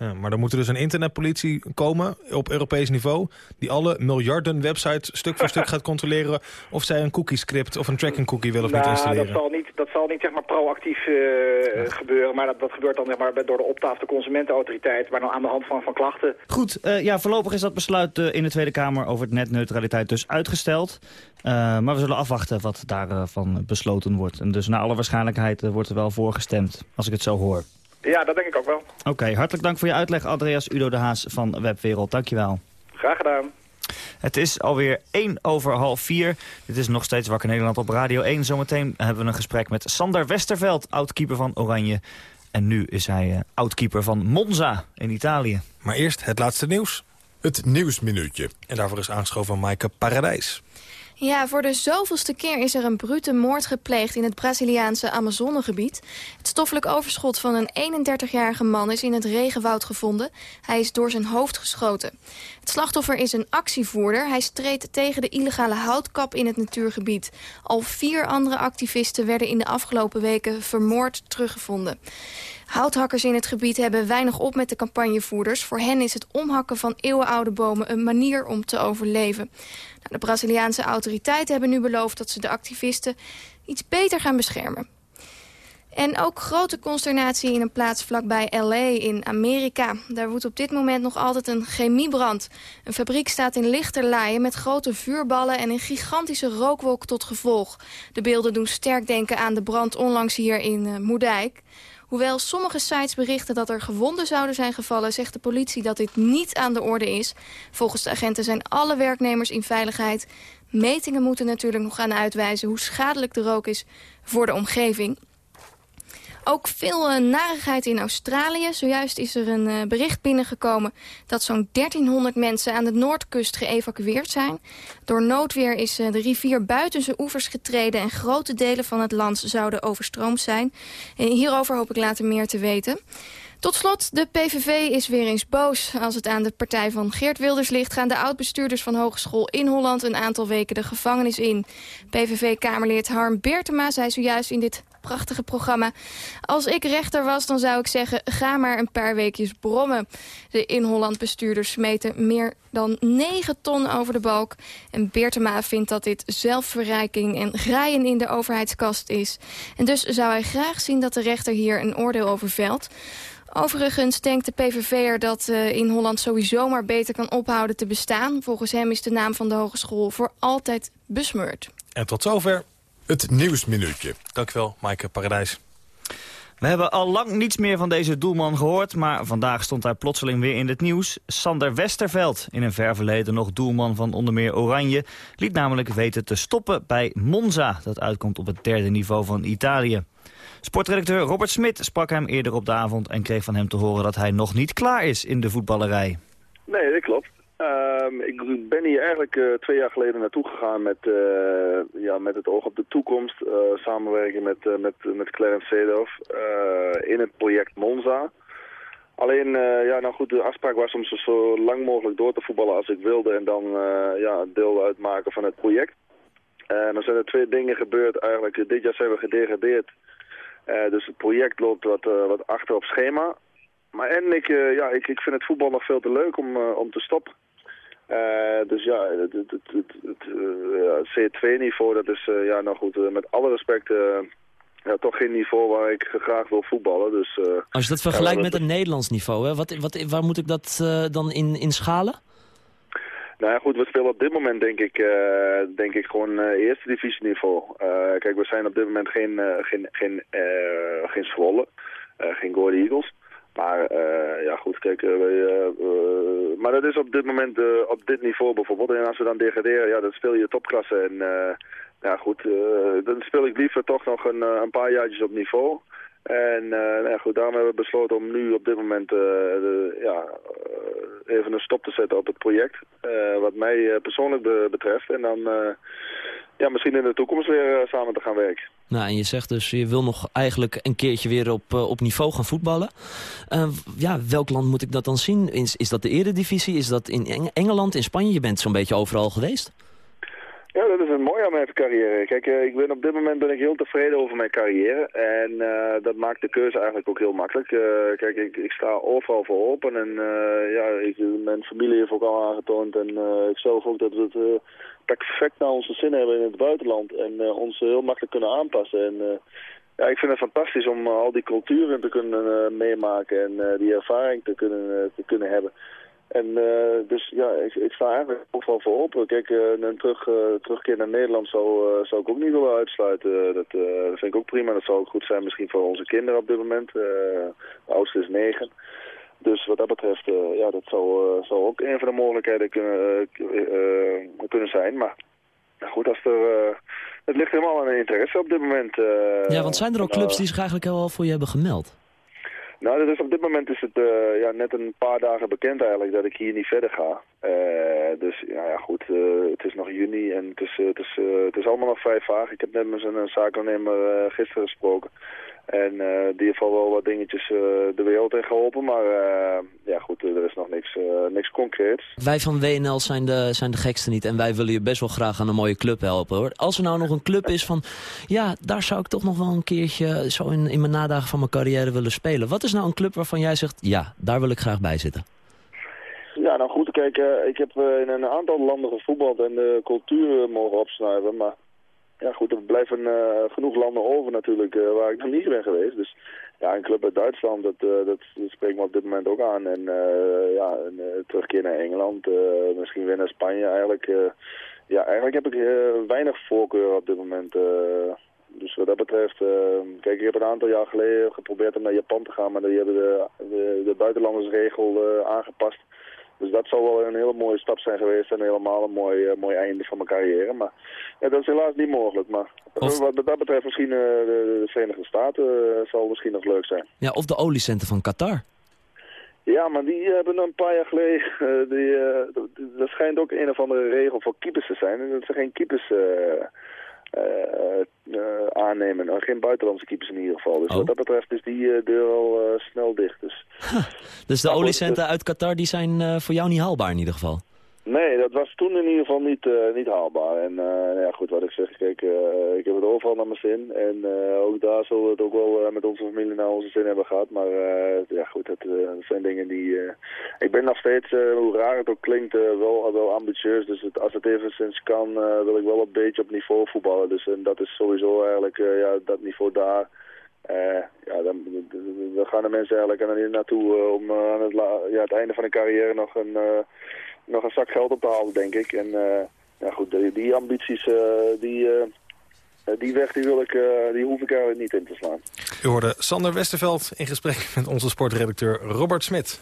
Ja, maar dan moet er dus een internetpolitie komen op Europees niveau... die alle miljarden websites stuk voor stuk [laughs] gaat controleren... of zij een cookie script of een tracking cookie willen of niet Nou, installeren. dat zal niet, dat zal niet zeg maar, proactief eh, gebeuren, maar dat, dat gebeurt dan zeg maar, door de optafel consumentenautoriteit, maar dan aan de hand van, van klachten. Goed, eh, ja, voorlopig is dat besluit eh, in de Tweede Kamer over het netneutraliteit dus uitgesteld. Eh, maar we zullen afwachten wat daarvan besloten wordt. En dus naar alle waarschijnlijkheid wordt er wel voorgestemd, als ik het zo hoor. Ja, dat denk ik ook wel. Oké, hartelijk dank voor je uitleg, Andreas Udo de Haas van Webwereld. Dankjewel. Graag gedaan. Het is alweer 1 over half 4. Dit is nog steeds Wakker Nederland op Radio 1. Zometeen hebben we een gesprek met Sander Westerveld, oudkeeper van Oranje. En nu is hij uh, oudkeeper van Monza in Italië. Maar eerst het laatste nieuws. Het Nieuwsminuutje. En daarvoor is aangeschoven Maaike Paradijs. Ja, voor de zoveelste keer is er een brute moord gepleegd in het Braziliaanse Amazonegebied. Het stoffelijk overschot van een 31-jarige man is in het regenwoud gevonden. Hij is door zijn hoofd geschoten. Het slachtoffer is een actievoerder. Hij streed tegen de illegale houtkap in het natuurgebied. Al vier andere activisten werden in de afgelopen weken vermoord teruggevonden. Houthakkers in het gebied hebben weinig op met de campagnevoerders. Voor hen is het omhakken van eeuwenoude bomen een manier om te overleven. Nou, de Braziliaanse autoriteiten hebben nu beloofd dat ze de activisten iets beter gaan beschermen. En ook grote consternatie in een plaats vlakbij L.A. in Amerika. Daar woedt op dit moment nog altijd een chemiebrand. Een fabriek staat in lichterlaaien met grote vuurballen en een gigantische rookwolk tot gevolg. De beelden doen sterk denken aan de brand onlangs hier in uh, Moerdijk. Hoewel sommige sites berichten dat er gewonden zouden zijn gevallen... zegt de politie dat dit niet aan de orde is. Volgens de agenten zijn alle werknemers in veiligheid. Metingen moeten natuurlijk nog gaan uitwijzen hoe schadelijk de rook is voor de omgeving. Ook veel uh, narigheid in Australië. Zojuist is er een uh, bericht binnengekomen dat zo'n 1300 mensen aan de noordkust geëvacueerd zijn. Door noodweer is uh, de rivier buiten zijn oevers getreden en grote delen van het land zouden overstroomd zijn. En hierover hoop ik later meer te weten. Tot slot, de PVV is weer eens boos. Als het aan de partij van Geert Wilders ligt... gaan de oud-bestuurders van Hogeschool in Holland een aantal weken de gevangenis in. PVV-kamerlid Harm Beertema zei zojuist in dit prachtige programma... als ik rechter was, dan zou ik zeggen... ga maar een paar weekjes brommen. De in Holland bestuurders smeten meer dan 9 ton over de balk. En Beertema vindt dat dit zelfverrijking en graaien in de overheidskast is. En dus zou hij graag zien dat de rechter hier een oordeel over velt... Overigens denkt de PVV'er dat uh, in Holland sowieso maar beter kan ophouden te bestaan. Volgens hem is de naam van de hogeschool voor altijd besmeurd. En tot zover het Nieuwsminuutje. Dankjewel, Maaike Paradijs. We hebben al lang niets meer van deze doelman gehoord, maar vandaag stond hij plotseling weer in het nieuws. Sander Westerveld, in een ver verleden nog doelman van onder meer Oranje, liet namelijk weten te stoppen bij Monza, dat uitkomt op het derde niveau van Italië. Sportredacteur Robert Smit sprak hem eerder op de avond en kreeg van hem te horen dat hij nog niet klaar is in de voetballerij. Nee, dat klopt. Uh, ik ben hier eigenlijk uh, twee jaar geleden naartoe gegaan met, uh, ja, met het oog op de toekomst. Uh, samenwerken met, met, met Clarence Seedorf in het project Monza. Alleen, ja, nou goed, de afspraak was om zo lang mogelijk door te voetballen als ik wilde. En dan ja, deel uitmaken van het project. En dan zijn er twee dingen gebeurd eigenlijk. Dit jaar zijn we gedegradeerd. Dus het project loopt wat, wat achter op schema. Maar en ik, ja, ik, ik vind het voetbal nog veel te leuk om, om te stoppen. Dus ja, het, het, het, het C2-niveau, dat is ja, nou goed, met alle respect ja, toch geen niveau waar ik graag wil voetballen. Dus, Als je dat vergelijkt ja, met het Nederlands niveau, hè, wat, wat, waar moet ik dat dan in, in schalen? Nou ja, goed, we spelen op dit moment denk ik, uh, denk ik gewoon uh, eerste divisieniveau. Uh, kijk, we zijn op dit moment geen, geen, geen, geen Zwolle, geen Go Eagles. Maar ja goed, kijk, we, maar dat is op dit moment op dit niveau bijvoorbeeld. En als we dan degraderen, ja, dan speel je topklasse. En ja goed, dan speel ik liever toch nog een, een paar jaartjes op niveau. En nou ja, goed, daarom hebben we besloten om nu op dit moment de, ja, even een stop te zetten op het project. wat mij persoonlijk betreft. En dan ja, misschien in de toekomst weer samen te gaan werken. Nou, en je zegt dus, je wil nog eigenlijk een keertje weer op, op niveau gaan voetballen. Ja, welk land moet ik dat dan zien? Is, is dat de eredivisie? Is dat in Eng Engeland, in Spanje? Je bent zo'n beetje overal geweest. Ja, dat is een mooi aan mijn carrière. Kijk, uh, ik ben op dit moment ben ik heel tevreden over mijn carrière. En dat maakt de keuze eigenlijk ook heel makkelijk. kijk, ik, ik, sta overal voor open. En ja, ik, mijn familie heeft ook al aangetoond. En ik zelf ook dat het perfect naar onze zin hebben in het buitenland en uh, ons heel makkelijk kunnen aanpassen. En uh, ja, ik vind het fantastisch om uh, al die culturen te kunnen meemaken en die ervaring te kunnen, te kunnen hebben. En dus ja, ik, ik sta eigenlijk overal voor open. Kijk, een terug, terugkeer naar Nederland zou, zou ik ook niet willen uitsluiten. Dat, dat vind ik ook prima. Dat zou ook goed zijn misschien voor onze kinderen op dit moment. de oudste is negen. Dus wat dat betreft, ja, dat zou, zou ook een van de mogelijkheden kunnen, kunnen zijn. Maar goed, als er, het ligt helemaal aan de interesse op dit moment. ja, want zijn er ook clubs die zich eigenlijk al voor je hebben gemeld? Nou, dat op dit moment is het ja, net een paar dagen bekend eigenlijk dat ik hier niet verder ga. dus ja, ja goed, het is nog juni en het is, het, is, het is allemaal nog vrij vaag. Ik heb net met een zaakwaarnemer gisteren gesproken. En uh, die heeft al wel wat dingetjes uh, de wereld in geholpen. Maar uh, ja goed, er is nog niks, niks concreets. Wij van WNL zijn de, zijn de gekste niet. En wij willen je best wel graag aan een mooie club helpen hoor. Als er nou nog een club is van... Ja, daar zou ik toch nog wel een keertje zo in, in mijn nadagen van mijn carrière willen spelen. Wat is nou een club waarvan jij zegt... Ja, daar wil ik graag bij zitten? Ja, nou goed, kijk, ik heb in een aantal landen gevoetbald en de cultuur mogen opsnuiven. Maar ja goed, er blijven uh, genoeg landen over natuurlijk uh, waar ik nog niet ben geweest. Dus ja, een club uit Duitsland, dat, uh, dat, dat spreekt me op dit moment ook aan. En ja, een terugkeer naar Engeland, misschien weer naar Spanje eigenlijk. ja, eigenlijk heb ik weinig voorkeur op dit moment. dus wat dat betreft, kijk, ik heb een aantal jaar geleden geprobeerd om naar Japan te gaan, maar die hebben de, de buitenlandersregel aangepast. Dus dat zou wel een hele mooie stap zijn geweest en helemaal een mooi, uh, mooi einde van mijn carrière. Maar ja, dat is helaas niet mogelijk. Maar of... wat dat betreft misschien uh, de, Verenigde Staten uh, zal misschien nog leuk zijn. Ja, of de oliecenten van Qatar. Ja, maar die hebben een paar jaar geleden... [laughs] die, dat schijnt ook een of andere regel voor keepers te zijn. Dat ze geen keepers aannemen. Nou, geen buitenlandse keepers in ieder geval. Dus oh. wat dat betreft is die deur al snel dicht. Dus, dus de oliecenten uit Qatar die zijn voor jou niet haalbaar in ieder geval? Nee, dat was toen in ieder geval niet, uh, niet haalbaar. En uh, ja, goed, wat ik zeg, kijk, uh, ik heb het overal naar mijn zin. En ook daar zullen we het ook wel met onze familie naar onze zin hebben gehad. Maar ja, goed, dat, zijn dingen die... ik ben nog steeds, hoe raar het ook klinkt, wel, wel ambitieus. Dus het, als het even sinds kan, wil ik wel een beetje op niveau voetballen. Dus en dat is sowieso eigenlijk, ja, dat niveau daar... ja, dan, dan gaan de mensen eigenlijk naartoe om aan het, ja, het einde van de carrière nog een nog een zak geld op te halen, denk ik. En uh, ja, goed, die, die ambities, uh, die, uh, die weg die, wil ik, die hoef ik er niet in te slaan. U hoorde Sander Westerveld in gesprek met onze sportredacteur Robert Smit.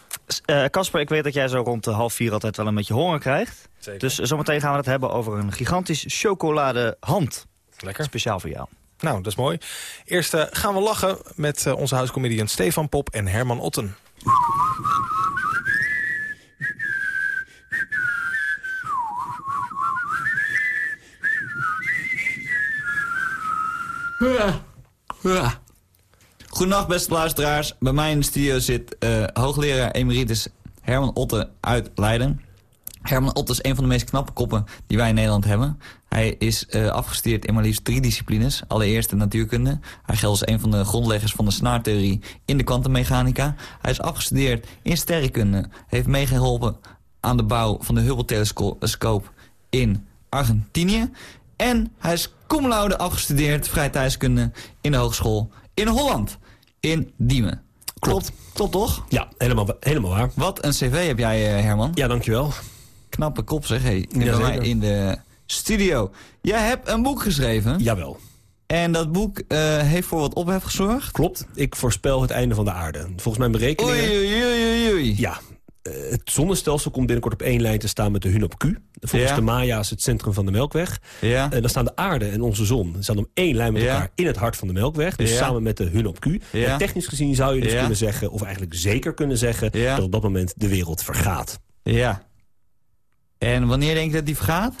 Casper, ik weet dat jij zo rond de half vier altijd wel een beetje honger krijgt. Zeker. Dus zometeen gaan we het hebben over een gigantisch chocoladehand. Lekker. Speciaal voor jou. Nou, dat is mooi. Eerst gaan we lachen met onze huiscomedian Stefan Pop en Herman Otten. Goedendag beste luisteraars. Bij mij in de studio zit uh, hoogleraar emeritus Herman Otte uit Leiden. Herman Otte is een van de meest knappe koppen die wij in Nederland hebben. Hij is uh, afgestudeerd in maar liefst drie disciplines. Allereerst de natuurkunde. Hij geldt als een van de grondleggers van de snaartheorie in de kwantummechanica. Hij is afgestudeerd in sterrenkunde. Heeft meegeholpen aan de bouw van de Hubble-telescoop in Argentinië. En hij is cum laude afgestudeerd vrijtijdskunde in de hogeschool in Holland. In Diemen. Klopt. Klopt toch? Ja, helemaal, helemaal waar. Wat een cv heb jij, eh, Herman. Ja, dankjewel. Knappe kop zeg. Hey, bij mij in de studio. Jij hebt een boek geschreven. Jawel. En dat boek uh, heeft voor wat ophef gezorgd? Klopt. Ik voorspel het einde van de aarde. Volgens mijn berekeningen... Oei, oei, oei, oei. Ja, het zonnestelsel komt binnenkort op één lijn te staan met de Hunop Q. Volgens Ja. de Maya's het centrum van de Melkweg. Ja. En dan staan de aarde en onze zon staan op één lijn met elkaar in het hart van de Melkweg. Dus samen met de Hunop Q. Ja. En technisch gezien zou je dus kunnen zeggen, of eigenlijk zeker kunnen zeggen... dat op dat moment de wereld vergaat. Ja. En wanneer denk je dat die vergaat?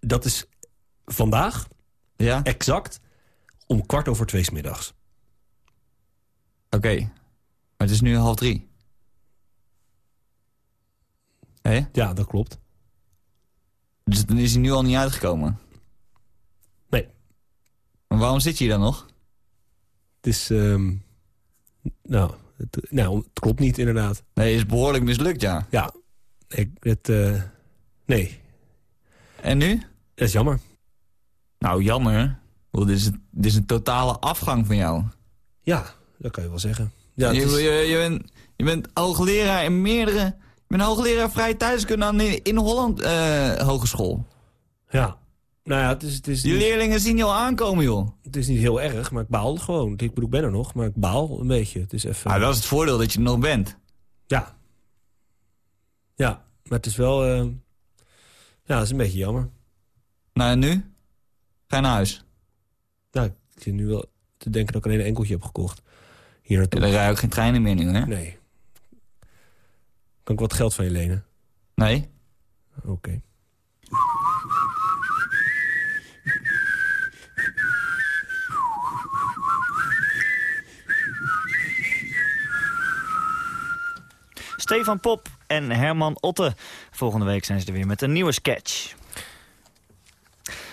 Dat is vandaag, ja. exact, om kwart over twee 's middags. Oké. Maar het is nu half drie. Hé? Ja, dat klopt. Dus dan is hij nu al niet uitgekomen? Nee. Maar waarom zit je hier dan nog? Het is, ehm, nou, het, nou, het klopt niet inderdaad. Nee, het is behoorlijk mislukt, ja. Ja, ik, het, eh, nee. En nu? Dat is jammer. Nou, jammer. Bedoel, Dit is, een- dit is een totale afgang van jou. Ja, dat kan je wel zeggen. Ja, je, is- je, je bent, je bent hoogleraar in meerdere... Bent hoogleraar vrije tijdskunde aan in, in Holland eh, Hogeschool. Ja. Nou ja, het is... Het is Die niet- leerlingen zien je al aankomen, joh. Het is niet heel erg, maar ik baal gewoon. Ik bedoel, ik ben er nog, maar ik baal een beetje. Het is even... Ah, dat is het voordeel dat je er nog bent. Ja. Ja, maar het is wel... eh, Ja, het is een beetje jammer. Nou, en nu? Ga je naar huis? Nou, ik zit nu wel te denken dat ik alleen een enkeltje heb gekocht. Hier naartoe. Er rijden ook geen treinen meer nu, hè? Nee. Kan ik wat geld van je lenen? Nee? Oké. Stefan Pop en Herman Otte. Volgende week zijn ze er weer met een nieuwe sketch.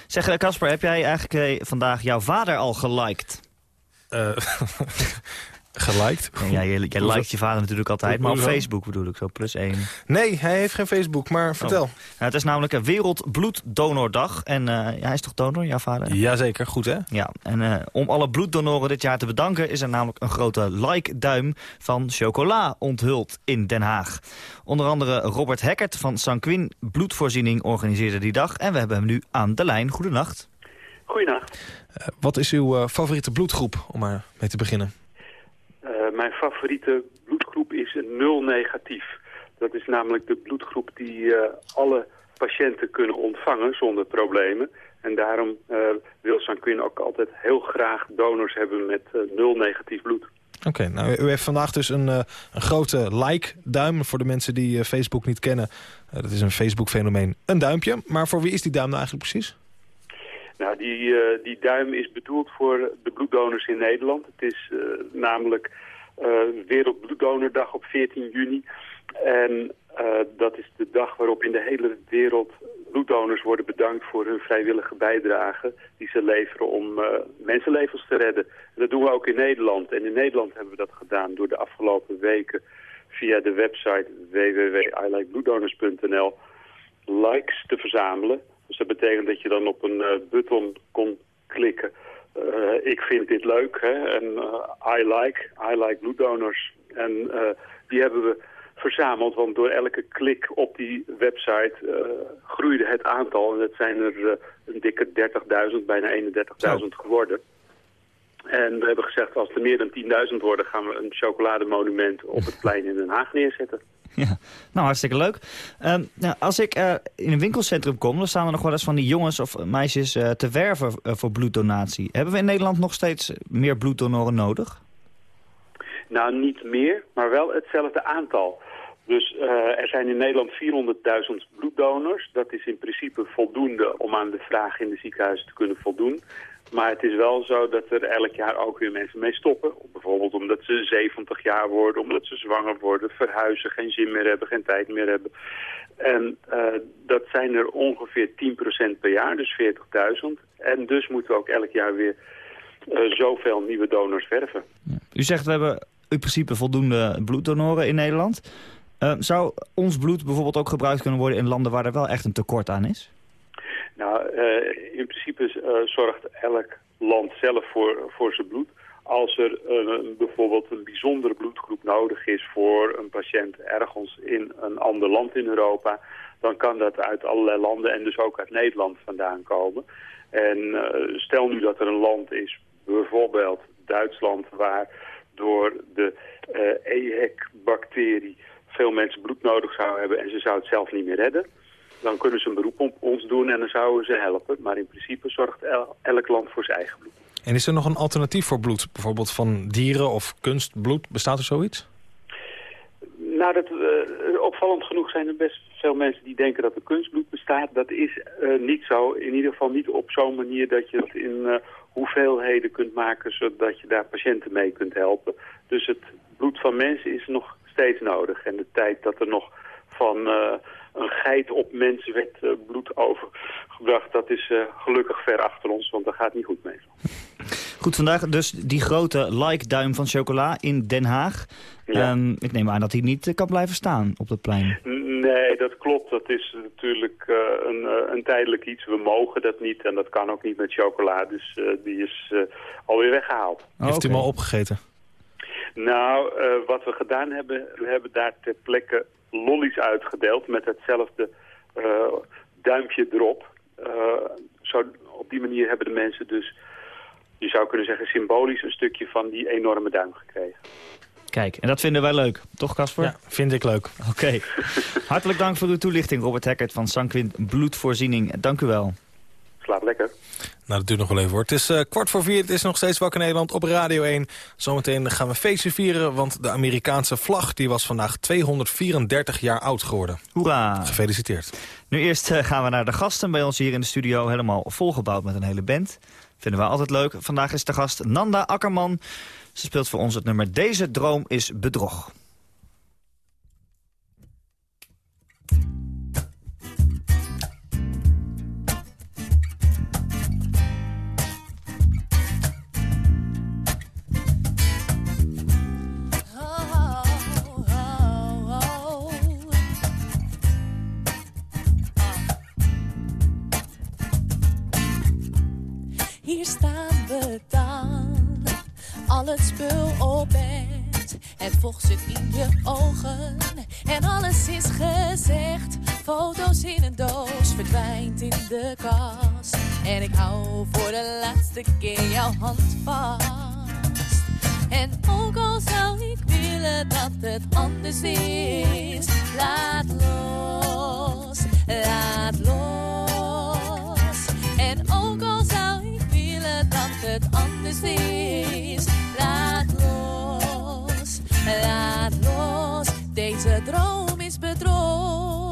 Zeg, eh, Casper, heb jij eigenlijk eh, vandaag jouw vader al geliked? [laughs] Geliked? Ja, jij, jij liked je vader natuurlijk altijd, maar op? Facebook bedoel ik zo, plus één. Nee, hij heeft geen Facebook, maar vertel. Oh. Nou, het is namelijk een Wereldbloeddonordag. En eh, ja, hij is toch donor, jouw vader? Jazeker, goed hè? Ja, en eh, om alle bloeddonoren dit jaar te bedanken... is er namelijk een grote like-duim van chocola onthuld in Den Haag. Onder andere Robert Hekkert van Sanquin Bloedvoorziening organiseerde die dag. En we hebben hem nu aan de lijn. Goedenacht. Goedenacht. Eh, wat is uw eh, favoriete bloedgroep, om maar mee te beginnen? Eh, mijn favoriete bloedgroep is nul negatief. Dat is namelijk de bloedgroep die eh, alle patiënten kunnen ontvangen zonder problemen. En daarom eh, wil Sanquin ook altijd heel graag donors hebben met nul negatief bloed. Oké, nou, u heeft vandaag dus een, een grote like-duim. Voor de mensen die Facebook niet kennen, dat is een Facebook-fenomeen, een duimpje. Maar voor wie is die duim nou eigenlijk precies? Nou, die, eh, die duim is bedoeld voor de bloeddonors in Nederland. Het is eh, namelijk eh Wereldbloeddonordag op 14 juni. En dat is de dag waarop in de hele wereld bloeddonors worden bedankt voor hun vrijwillige bijdrage die ze leveren om mensenlevens te redden. En dat doen we ook in Nederland. En in Nederland hebben we dat gedaan door de afgelopen weken via de website www.ilikebloeddonors.nl likes te verzamelen. Dus dat betekent dat je dan op een eh, button kon klikken. Eh, ik vind dit leuk hè? en eh, I like, I like bloeddonors. En die hebben we verzameld, want door elke klik op die website groeide het aantal. En dat zijn er een dikke 30.000, bijna 31.000 geworden. En we hebben gezegd, als er meer dan 10.000 worden, gaan we een chocolademonument op het plein in Den Haag neerzetten. [laughs] Ja, nou hartstikke leuk. Ehm, nou, als ik eh, in een winkelcentrum kom, dan staan er nog wel eens van die jongens of meisjes eh, te werven eh, voor bloeddonatie. Hebben we in Nederland nog steeds meer bloeddonoren nodig? Nou, niet meer, maar wel hetzelfde aantal. Dus eh, er zijn in Nederland 400.000 bloeddonors. Dat is in principe voldoende om aan de vraag in de ziekenhuizen te kunnen voldoen. Maar het is wel zo dat er elk jaar ook weer mensen mee stoppen. Bijvoorbeeld omdat ze 70 jaar worden, omdat ze zwanger worden, verhuizen, geen zin meer hebben, geen tijd meer hebben. En uh, dat zijn er ongeveer 10% per jaar, dus 40.000. En dus moeten we ook elk jaar weer uh, zoveel nieuwe donors verven. U zegt we hebben in principe voldoende bloeddonoren in Nederland. Uh, zou ons bloed bijvoorbeeld ook gebruikt kunnen worden in landen waar er wel echt een tekort aan is? Nou, uh, in principe uh, zorgt elk land zelf voor, voor zijn bloed. Als er uh, bijvoorbeeld een bijzondere bloedgroep nodig is voor een patiënt ergens in een ander land in Europa, dan kan dat uit allerlei landen en dus ook uit Nederland vandaan komen. En stel nu dat er een land is, bijvoorbeeld Duitsland, waar door de EHEC-bacterie veel mensen bloed nodig zouden hebben en ze zou het zelf niet meer redden, dan kunnen ze een beroep op ons doen en dan zouden ze helpen. Maar in principe zorgt el- elk land voor zijn eigen bloed. En is er nog een alternatief voor bloed? Bijvoorbeeld van dieren of kunstbloed? Bestaat er zoiets? Nou, dat, eh, opvallend genoeg zijn er best veel mensen die denken dat er kunstbloed bestaat. Dat is eh, niet zo. In ieder geval niet op zo'n manier dat je het in eh, hoeveelheden kunt maken... zodat je daar patiënten mee kunt helpen. Dus het bloed van mensen is nog steeds nodig. En de tijd dat er nog van eh, een geit op mensen werd eh, bloed overgebracht... dat is eh, gelukkig ver achter ons, want dat gaat niet goed mee. Goed, vandaag dus die grote like-duim van chocola in Den Haag. Ehm, ik neem aan dat hij niet kan blijven staan op het plein. Nee, dat klopt. Dat is natuurlijk eh, een, een tijdelijk iets. We mogen dat niet en dat kan ook niet met chocola. Dus eh, die is eh, alweer weggehaald. Heeft u hem al opgegeten? Nou, eh, wat we gedaan hebben, we hebben daar ter plekke lollies uitgedeeld met hetzelfde eh, duimpje erop. Eh, zo, op die manier hebben de mensen dus, je zou kunnen zeggen symbolisch, een stukje van die enorme duim gekregen. Kijk, en dat vinden wij leuk. Toch, Casper? Ja, vind ik leuk. [laughs] Oké. Hartelijk dank voor uw toelichting, Robert Hackert van Sanquin Bloedvoorziening. Dank u wel. Slaat lekker. Nou, dat duurt nog wel even hoor. Het is eh, kwart voor vier, het is nog steeds Wakker Nederland op Radio 1. Zometeen gaan we feestje vieren, want de Amerikaanse vlag... die was vandaag 234 jaar oud geworden. Hoera. Gefeliciteerd. Nu eerst eh, gaan we naar de gasten bij ons hier in de studio. Helemaal volgebouwd met een hele band. Vinden we altijd leuk. Vandaag is de gast Nanda Akkerman. Ze speelt voor ons het nummer Deze droom is bedrog. Al het spul op bed. Het vocht zit in je ogen en alles is gezegd. Foto's in een doos, verdwijnt in de kast. En ik hou voor de laatste keer jouw hand vast. En ook al zou ik willen dat het anders is, laat los, laat los. En ook al zou ik willen dat het anders is, Deze droom is bedrog.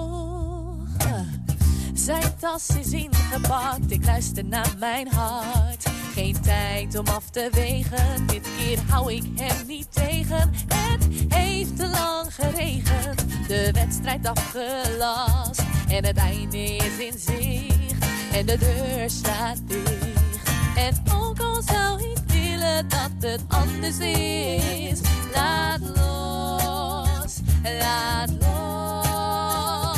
Zijn tas is ingepakt, ik luister naar mijn hart. Geen tijd om af te wegen, dit keer hou ik hem niet tegen. Het heeft te lang geregend, de wedstrijd afgelast. En het einde is in zicht, en de deur staat dicht. En ook al zou ik willen dat het anders is, laat los, laat los.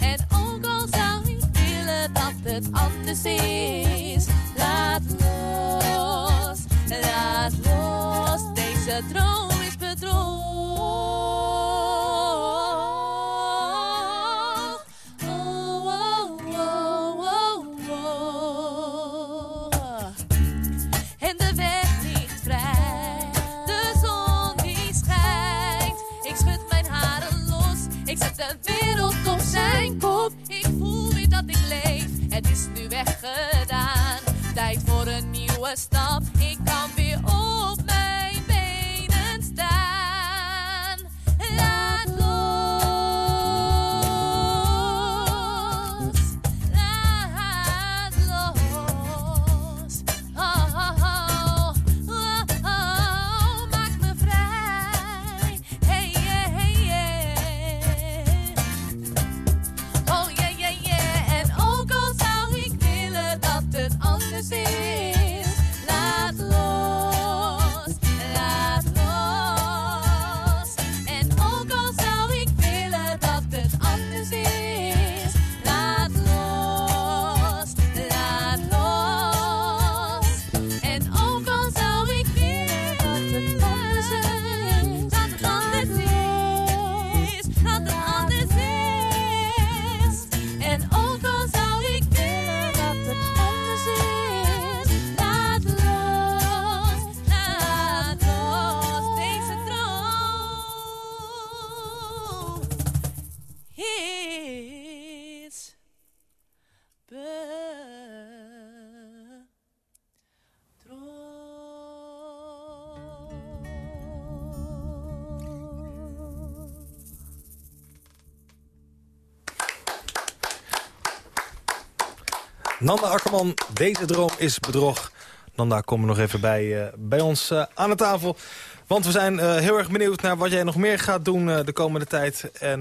En ook al zou ik willen dat het anders is, laat los, laat los. Deze droom Tijd voor een nieuwe stap, Nanda Akkerman, deze droom is bedrog. Nanda, kom er nog even bij, uh, bij ons uh, aan de tafel. Want we zijn uh, heel erg benieuwd naar wat jij nog meer gaat doen de komende tijd. En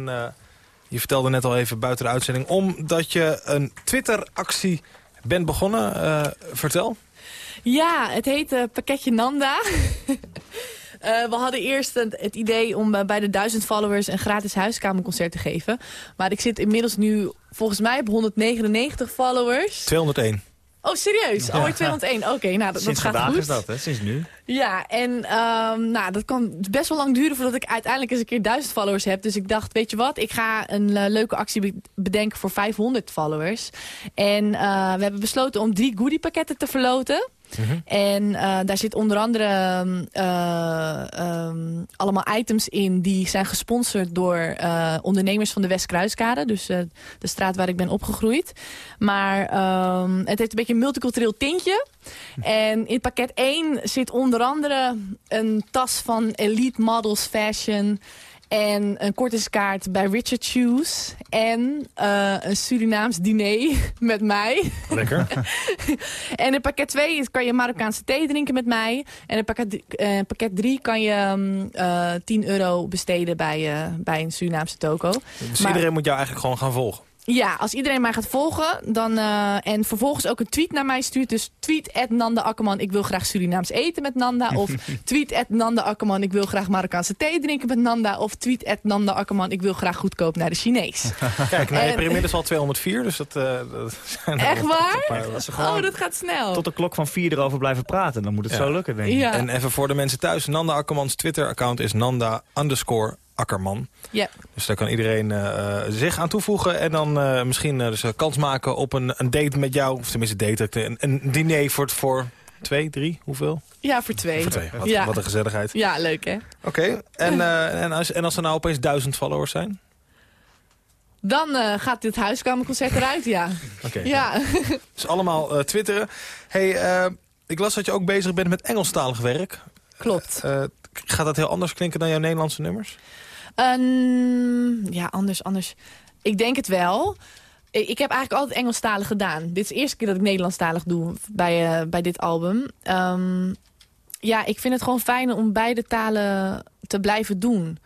je vertelde net al even buiten de uitzending... omdat je een Twitter-actie bent begonnen. vertel. Ja, het heet Pakketje Nanda. [laughs] Uh, we hadden eerst het, het idee om uh, bij de 1000 followers een gratis huiskamerconcert te geven. Maar ik zit inmiddels nu volgens mij op 199 followers. 201. Oh, serieus? Oh, 201. Oké, nou, dat, Sinds dat gaat vandaag goed. is dat, hè? Sinds nu. Ja, en um, nou, dat kan best wel lang duren voordat ik uiteindelijk eens een keer 1000 followers heb. Dus ik dacht, weet je wat, ik ga een uh, leuke actie bedenken voor 500 followers. En uh, we hebben besloten om drie goodiepakketten te verloten. -hmm. En uh, daar zit onder andere uh, um, allemaal items in die zijn gesponsord door uh, ondernemers van de Westkruiskade. Dus de straat waar ik ben opgegroeid. Maar um, het heeft een beetje een multicultureel tintje. En in pakket 1 zit onder andere een tas van Elite Models Fashion... En een kortingskaart bij Richard Shoes. En uh, een Surinaams diner [laughs] met mij. Lekker. [laughs] en in pakket 2 kan je Marokkaanse thee drinken met mij. En in pakket, uh, pakket 3 kan je um, uh, 10 euro besteden bij, bij een Surinaamse toko. Dus maar, iedereen moet jou eigenlijk gewoon gaan volgen? Ja, als iedereen mij gaat volgen dan, uh, en vervolgens ook een tweet naar mij stuurt. Dus tweet at Nanda Akkerman, ik wil graag Surinaams eten met Nanda. [laughs] Of tweet at Nanda Akkerman, ik wil graag Marokkaanse thee drinken met Nanda. Of tweet at Nanda Akkerman, ik wil graag goedkoop naar de Chinees. [laughs] Kijk, nou, je hebt er inmiddels al 204, dus dat, uh, dat zijn Echt waar? Dat oh, dat gaat snel. Tot de klok van vier erover blijven praten, dan moet het ja. zo lukken, denk ik. Ja. En even voor de mensen thuis, Nanda Akkermans Twitter-account is Nanda underscore Akkerman. Ja. Dus daar kan iedereen uh, zich aan toevoegen. En dan uh, misschien uh, dus kans maken op een, een date met jou. Of tenminste date. Een, een diner voor, voor twee, drie, hoeveel? Ja, voor twee. Voor twee. Wat, ja. wat een gezelligheid. Ja, leuk hè. Oké. Okay. En, [laughs] en, als, en als er nou opeens duizend followers zijn? Dan gaat dit huiskamerconcert eruit, ja. Oké. Okay, ja. [laughs] Dus allemaal twitteren. Hey, ik las dat je ook bezig bent met Engelstalig werk. Klopt. gaat dat heel anders klinken dan jouw Nederlandse nummers? Um, ja, anders, anders. Ik denk het wel. Ik, heb eigenlijk altijd Engelstalig gedaan. Dit is de eerste keer dat ik Nederlandstalig doe bij, uh, bij dit album. Um, ja, ik vind het gewoon fijn om beide talen te blijven doen.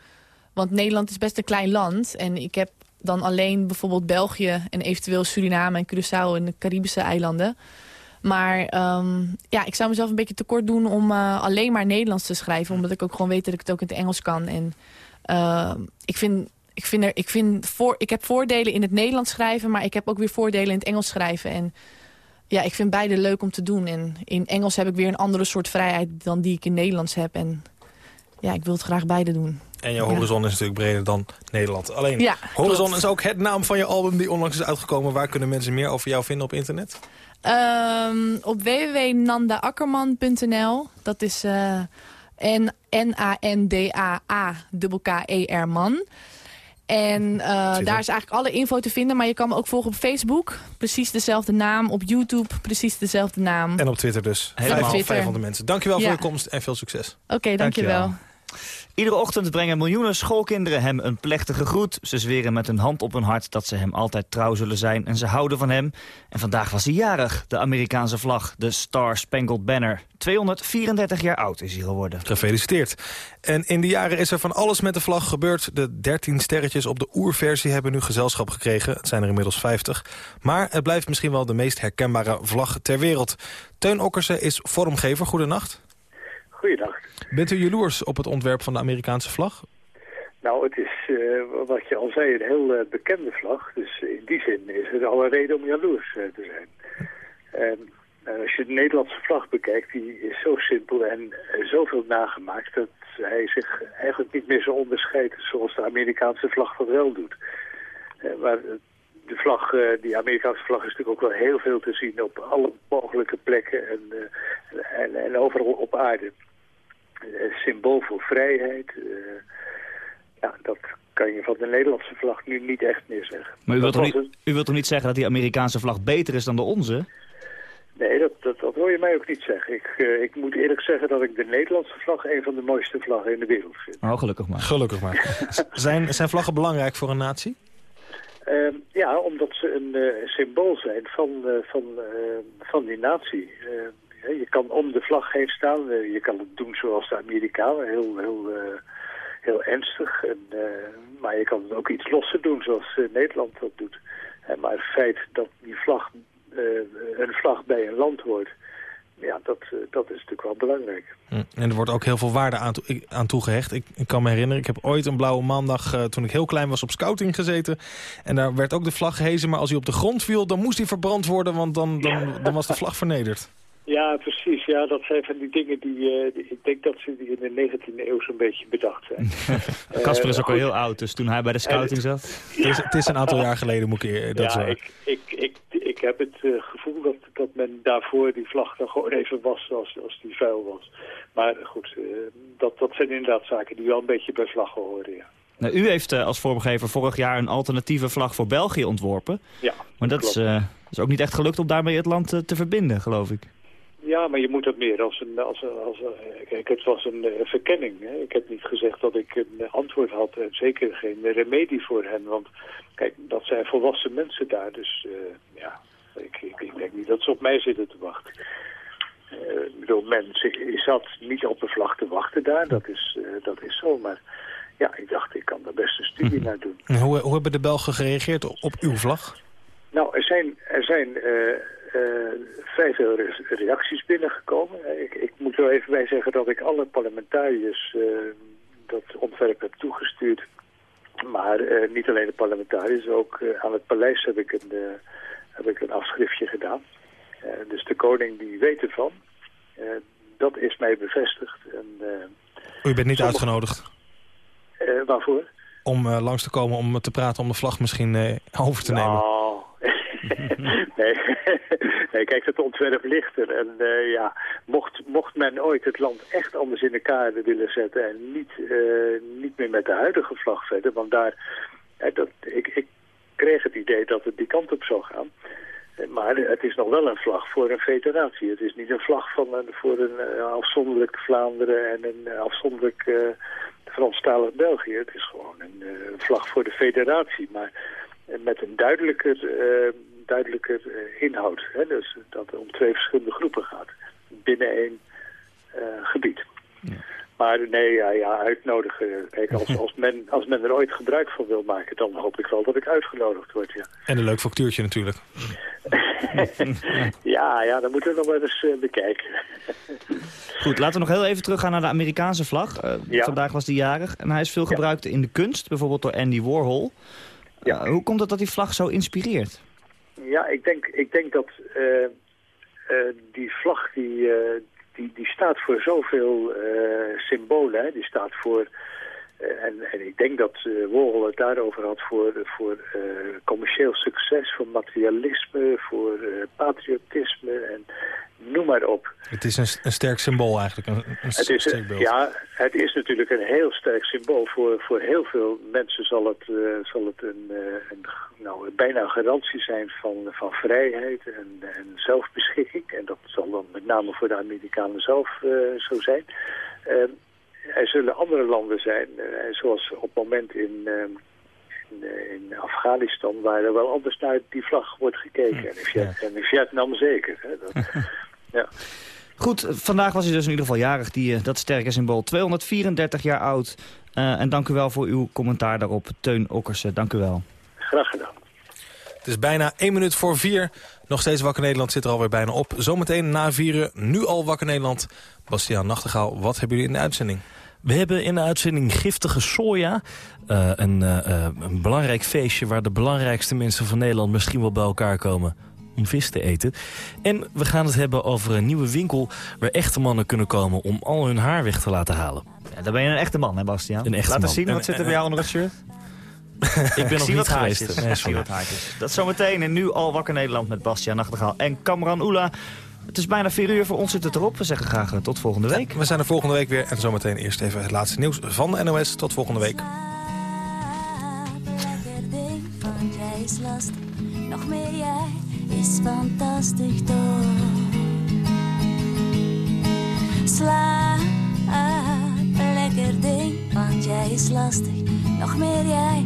Want Nederland is best een klein land. En ik heb dan alleen bijvoorbeeld België en eventueel Suriname en Curaçao en de Caribische eilanden. Maar um, ja, ik zou mezelf een beetje tekort doen om uh, alleen maar Nederlands te schrijven. Omdat ik ook gewoon weet dat ik het ook in het Engels kan. En uh, ik vind, ik vind, er, ik vind voor, ik heb voordelen in het Nederlands schrijven, maar ik heb ook weer voordelen in het Engels schrijven. En ja, ik vind beide leuk om te doen. En in Engels heb ik weer een andere soort vrijheid dan die ik in Nederlands heb. En ja, ik wil het graag beide doen. En jouw horizon ja. is natuurlijk breder dan Nederland. Alleen, ja, Horizon klopt. is ook het naam van je album die onlangs is uitgekomen. Waar kunnen mensen meer over jou vinden op internet? Um, op www.nandaakkerman.nl. Dat is uh, N-A-N-D-A-A-K-K-E-R man. En uh, daar is eigenlijk alle info te vinden. Maar je kan me ook volgen op Facebook. Precies dezelfde naam. Op YouTube precies dezelfde naam. En op Twitter dus. Helemaal Twitter. 500 mensen. Dankjewel ja. voor je komst en veel succes. Oké, okay, dankjewel. dankjewel. Iedere ochtend brengen miljoenen schoolkinderen hem een plechtige groet. Ze zweren met hun hand op hun hart dat ze hem altijd trouw zullen zijn en ze houden van hem. En vandaag was hij jarig, de Amerikaanse vlag, de Star Spangled Banner. 234 jaar oud is hij geworden. Gefeliciteerd. En in de jaren is er van alles met de vlag gebeurd. De 13 sterretjes op de oerversie hebben nu gezelschap gekregen. Het zijn er inmiddels 50. Maar het blijft misschien wel de meest herkenbare vlag ter wereld. Teun Okkersen is vormgever. Goedenacht. Goeiedag. Bent u jaloers op het ontwerp van de Amerikaanse vlag? Nou, het is, uh, wat je al zei, een heel uh, bekende vlag. Dus in die zin is het al een reden om jaloers uh, te zijn. En als je de Nederlandse vlag bekijkt, die is zo simpel en zoveel nagemaakt... dat hij zich eigenlijk niet meer zo onderscheidt zoals de Amerikaanse vlag dat wel doet. maar de vlag, die Amerikaanse vlag is natuurlijk ook wel heel veel te zien op alle mogelijke plekken en, en, en overal op aarde. Uh, symbool voor vrijheid. Uh, ja, dat kan je van de Nederlandse vlag nu niet echt meer zeggen. Maar u wilt, toch niet, u wilt toch niet zeggen dat die Amerikaanse vlag beter is dan de onze? Nee, dat, dat, dat hoor je mij ook niet zeggen. Ik, uh, ik moet eerlijk zeggen dat ik de Nederlandse vlag een van de mooiste vlaggen in de wereld vind. Oh, gelukkig maar. Gelukkig maar. [laughs] zijn, zijn vlaggen belangrijk voor een natie? Ehm, ja, omdat ze een eh, symbool zijn van, eh, van, eh, van die natie. Je kan om de vlag heen staan. je kan het doen zoals de Amerikanen, heel, heel, heel ernstig. En, maar je kan het ook iets losser doen, zoals Nederland dat doet. maar het feit dat die vlag, een vlag bij een land hoort ja, dat, eh, dat is natuurlijk wel belangrijk. Hm. En er wordt ook heel veel waarde aan, aan toegehecht. Ik, ik, kan me herinneren, ik heb ooit een blauwe maandag... Uh, toen ik heel klein was op scouting gezeten. En daar werd ook de vlag gehezen. Maar als hij op de grond viel, dan moest hij verbrand worden... want dan, dan, dan was de vlag vernederd. Ja, precies. Ja, dat zijn van die dingen die, uh, die ik denk dat ze die in de 19e eeuw zo'n beetje bedacht zijn. [laughs] Casper is ook al heel oud, dus toen hij bij de scouting zat. Het, is, het is een aantal jaar geleden, moet ik dat ja, zeggen. Ik, ik, ik, ik heb het uh, gevoel dat, dat men daarvoor die vlag dan gewoon even was als, als die vuil was. Maar goed, uh, dat, dat zijn inderdaad zaken die wel een beetje bij vlaggen horen, ja. Nou, u heeft uh, als vormgever vorig jaar een alternatieve vlag voor België ontworpen. Ja, Maar dat is, is, ook niet echt gelukt om daarmee het land te verbinden, geloof ik. Ja, maar je moet dat meer als een... Als een, als een kijk, het was een verkenning. Hè. Ik heb niet gezegd dat ik een antwoord had en zeker geen remedie voor hen. Want kijk, dat zijn volwassen mensen daar. Dus ja, ik, ik, ik, denk niet dat ze op mij zitten te wachten. Uh, ik bedoel, men zat niet op de vlag te wachten daar, dat is, uh, dat is zo. Maar ja, ik dacht, ik kan daar best een studie hm. naar doen. En hoe, hoe hebben de Belgen gereageerd op uw vlag? Nou, er zijn, er zijn uh, vrij veel reacties binnengekomen. Ik, ik moet er even bij zeggen dat ik alle parlementariërs dat ontwerp heb toegestuurd. Maar niet alleen de parlementariërs, ook aan het paleis heb ik een heb ik een afschriftje gedaan. Dus de koning die weet ervan. Dat is mij bevestigd. En, U bent niet sommige... uitgenodigd? waarvoor? Om langs te komen om te praten om de vlag misschien over te nemen. [laughs] Nee. kijk, het ontwerp ligt er. En ja, mocht, mocht men ooit het land echt anders in elkaar willen zetten... en niet, niet meer met de huidige vlag verder... want daar, dat, ik, ik kreeg het idee dat het die kant op zou gaan. Maar het is nog wel een vlag voor een federatie. Het is niet een vlag van voor een afzonderlijk Vlaanderen en een afzonderlijk uh, Franstalig België. Het is gewoon een vlag voor de federatie, maar met een duidelijker, duidelijker inhoud. Hè? Dus dat het om twee verschillende groepen gaat binnen één gebied. Ja. Maar nee, ja, ja uitnodigen. Kijk, als, [laughs] als, men, als men er ooit gebruik van wil maken, dan hoop ik wel dat ik uitgenodigd word, ja. En een leuk factuurtje natuurlijk. [laughs] ja, ja, dan moeten we nog wel eens uh, bekijken. [laughs] Goed, laten we nog heel even teruggaan naar de Amerikaanse vlag. Uh, ja. Vandaag was die jarig en hij is veel gebruikt in de kunst, bijvoorbeeld door Andy Warhol. Ja. Uh, hoe komt het dat die vlag zo inspireert? Ja, ik denk, ik denk dat die vlag die die, die staat voor zoveel symbolen. Hè. Die staat voor, en, en ik denk dat uh, Warhol het daarover had, voor, voor commercieel succes, voor materialisme, voor patriotisme en noem maar op. Het is een, een sterk symbool eigenlijk, een, een het is, sterk beeld. Ja, het is natuurlijk een heel sterk symbool. Voor, voor heel veel mensen zal het, zal het een, een nou, bijna een garantie zijn van, van vrijheid en, en zelfbeschikking. En dat zal dan met name voor de Amerikanen zelf zo zijn. Er zullen andere landen zijn, uh, zoals op het moment in, in, in, Afghanistan... waar er wel anders naar die vlag wordt gekeken. En in, Viet en in Vietnam zeker. Hè, dat, [laughs] ja. Goed, vandaag was hij dus in ieder geval jarig, die, dat sterke symbool. 234 jaar oud. en dank u wel voor uw commentaar daarop. Teun Okkersen, dank u wel. Graag gedaan. Het is bijna 1 minuut voor 4. Nog steeds Wakker Nederland zit er alweer bijna op. Zometeen na vieren, nu al Wakker Nederland. Bastiaan Nachtegaal, wat hebben jullie in de uitzending? We hebben in de uitzending giftige soja. Uh, een, uh, een belangrijk feestje waar de belangrijkste mensen van Nederland misschien wel bij elkaar komen om vis te eten. En we gaan het hebben over een nieuwe winkel waar echte mannen kunnen komen om al hun haar weg te laten halen. Ja, dan ben je een echte man, hè Bastiaan? Een echte Laat man. eens zien, wat zit er bij jou onder het shirt? [laughs] ik ben nog zie niet wat geweest. Nee, zie wat haartjes. Dat zometeen en nu al Wakker Nederland met Bastiaan Nachtegaal en Kamran Oela. Het is bijna 4 uur, voor ons zit het erop. We zeggen graag tot volgende week. Ja, we zijn er volgende week weer. En zometeen eerst even het laatste nieuws van de NOS. Tot volgende week. is lastig, nog meer jij is fantastisch toch. Slaap, lekker ding, want jij is lastig, nog meer jij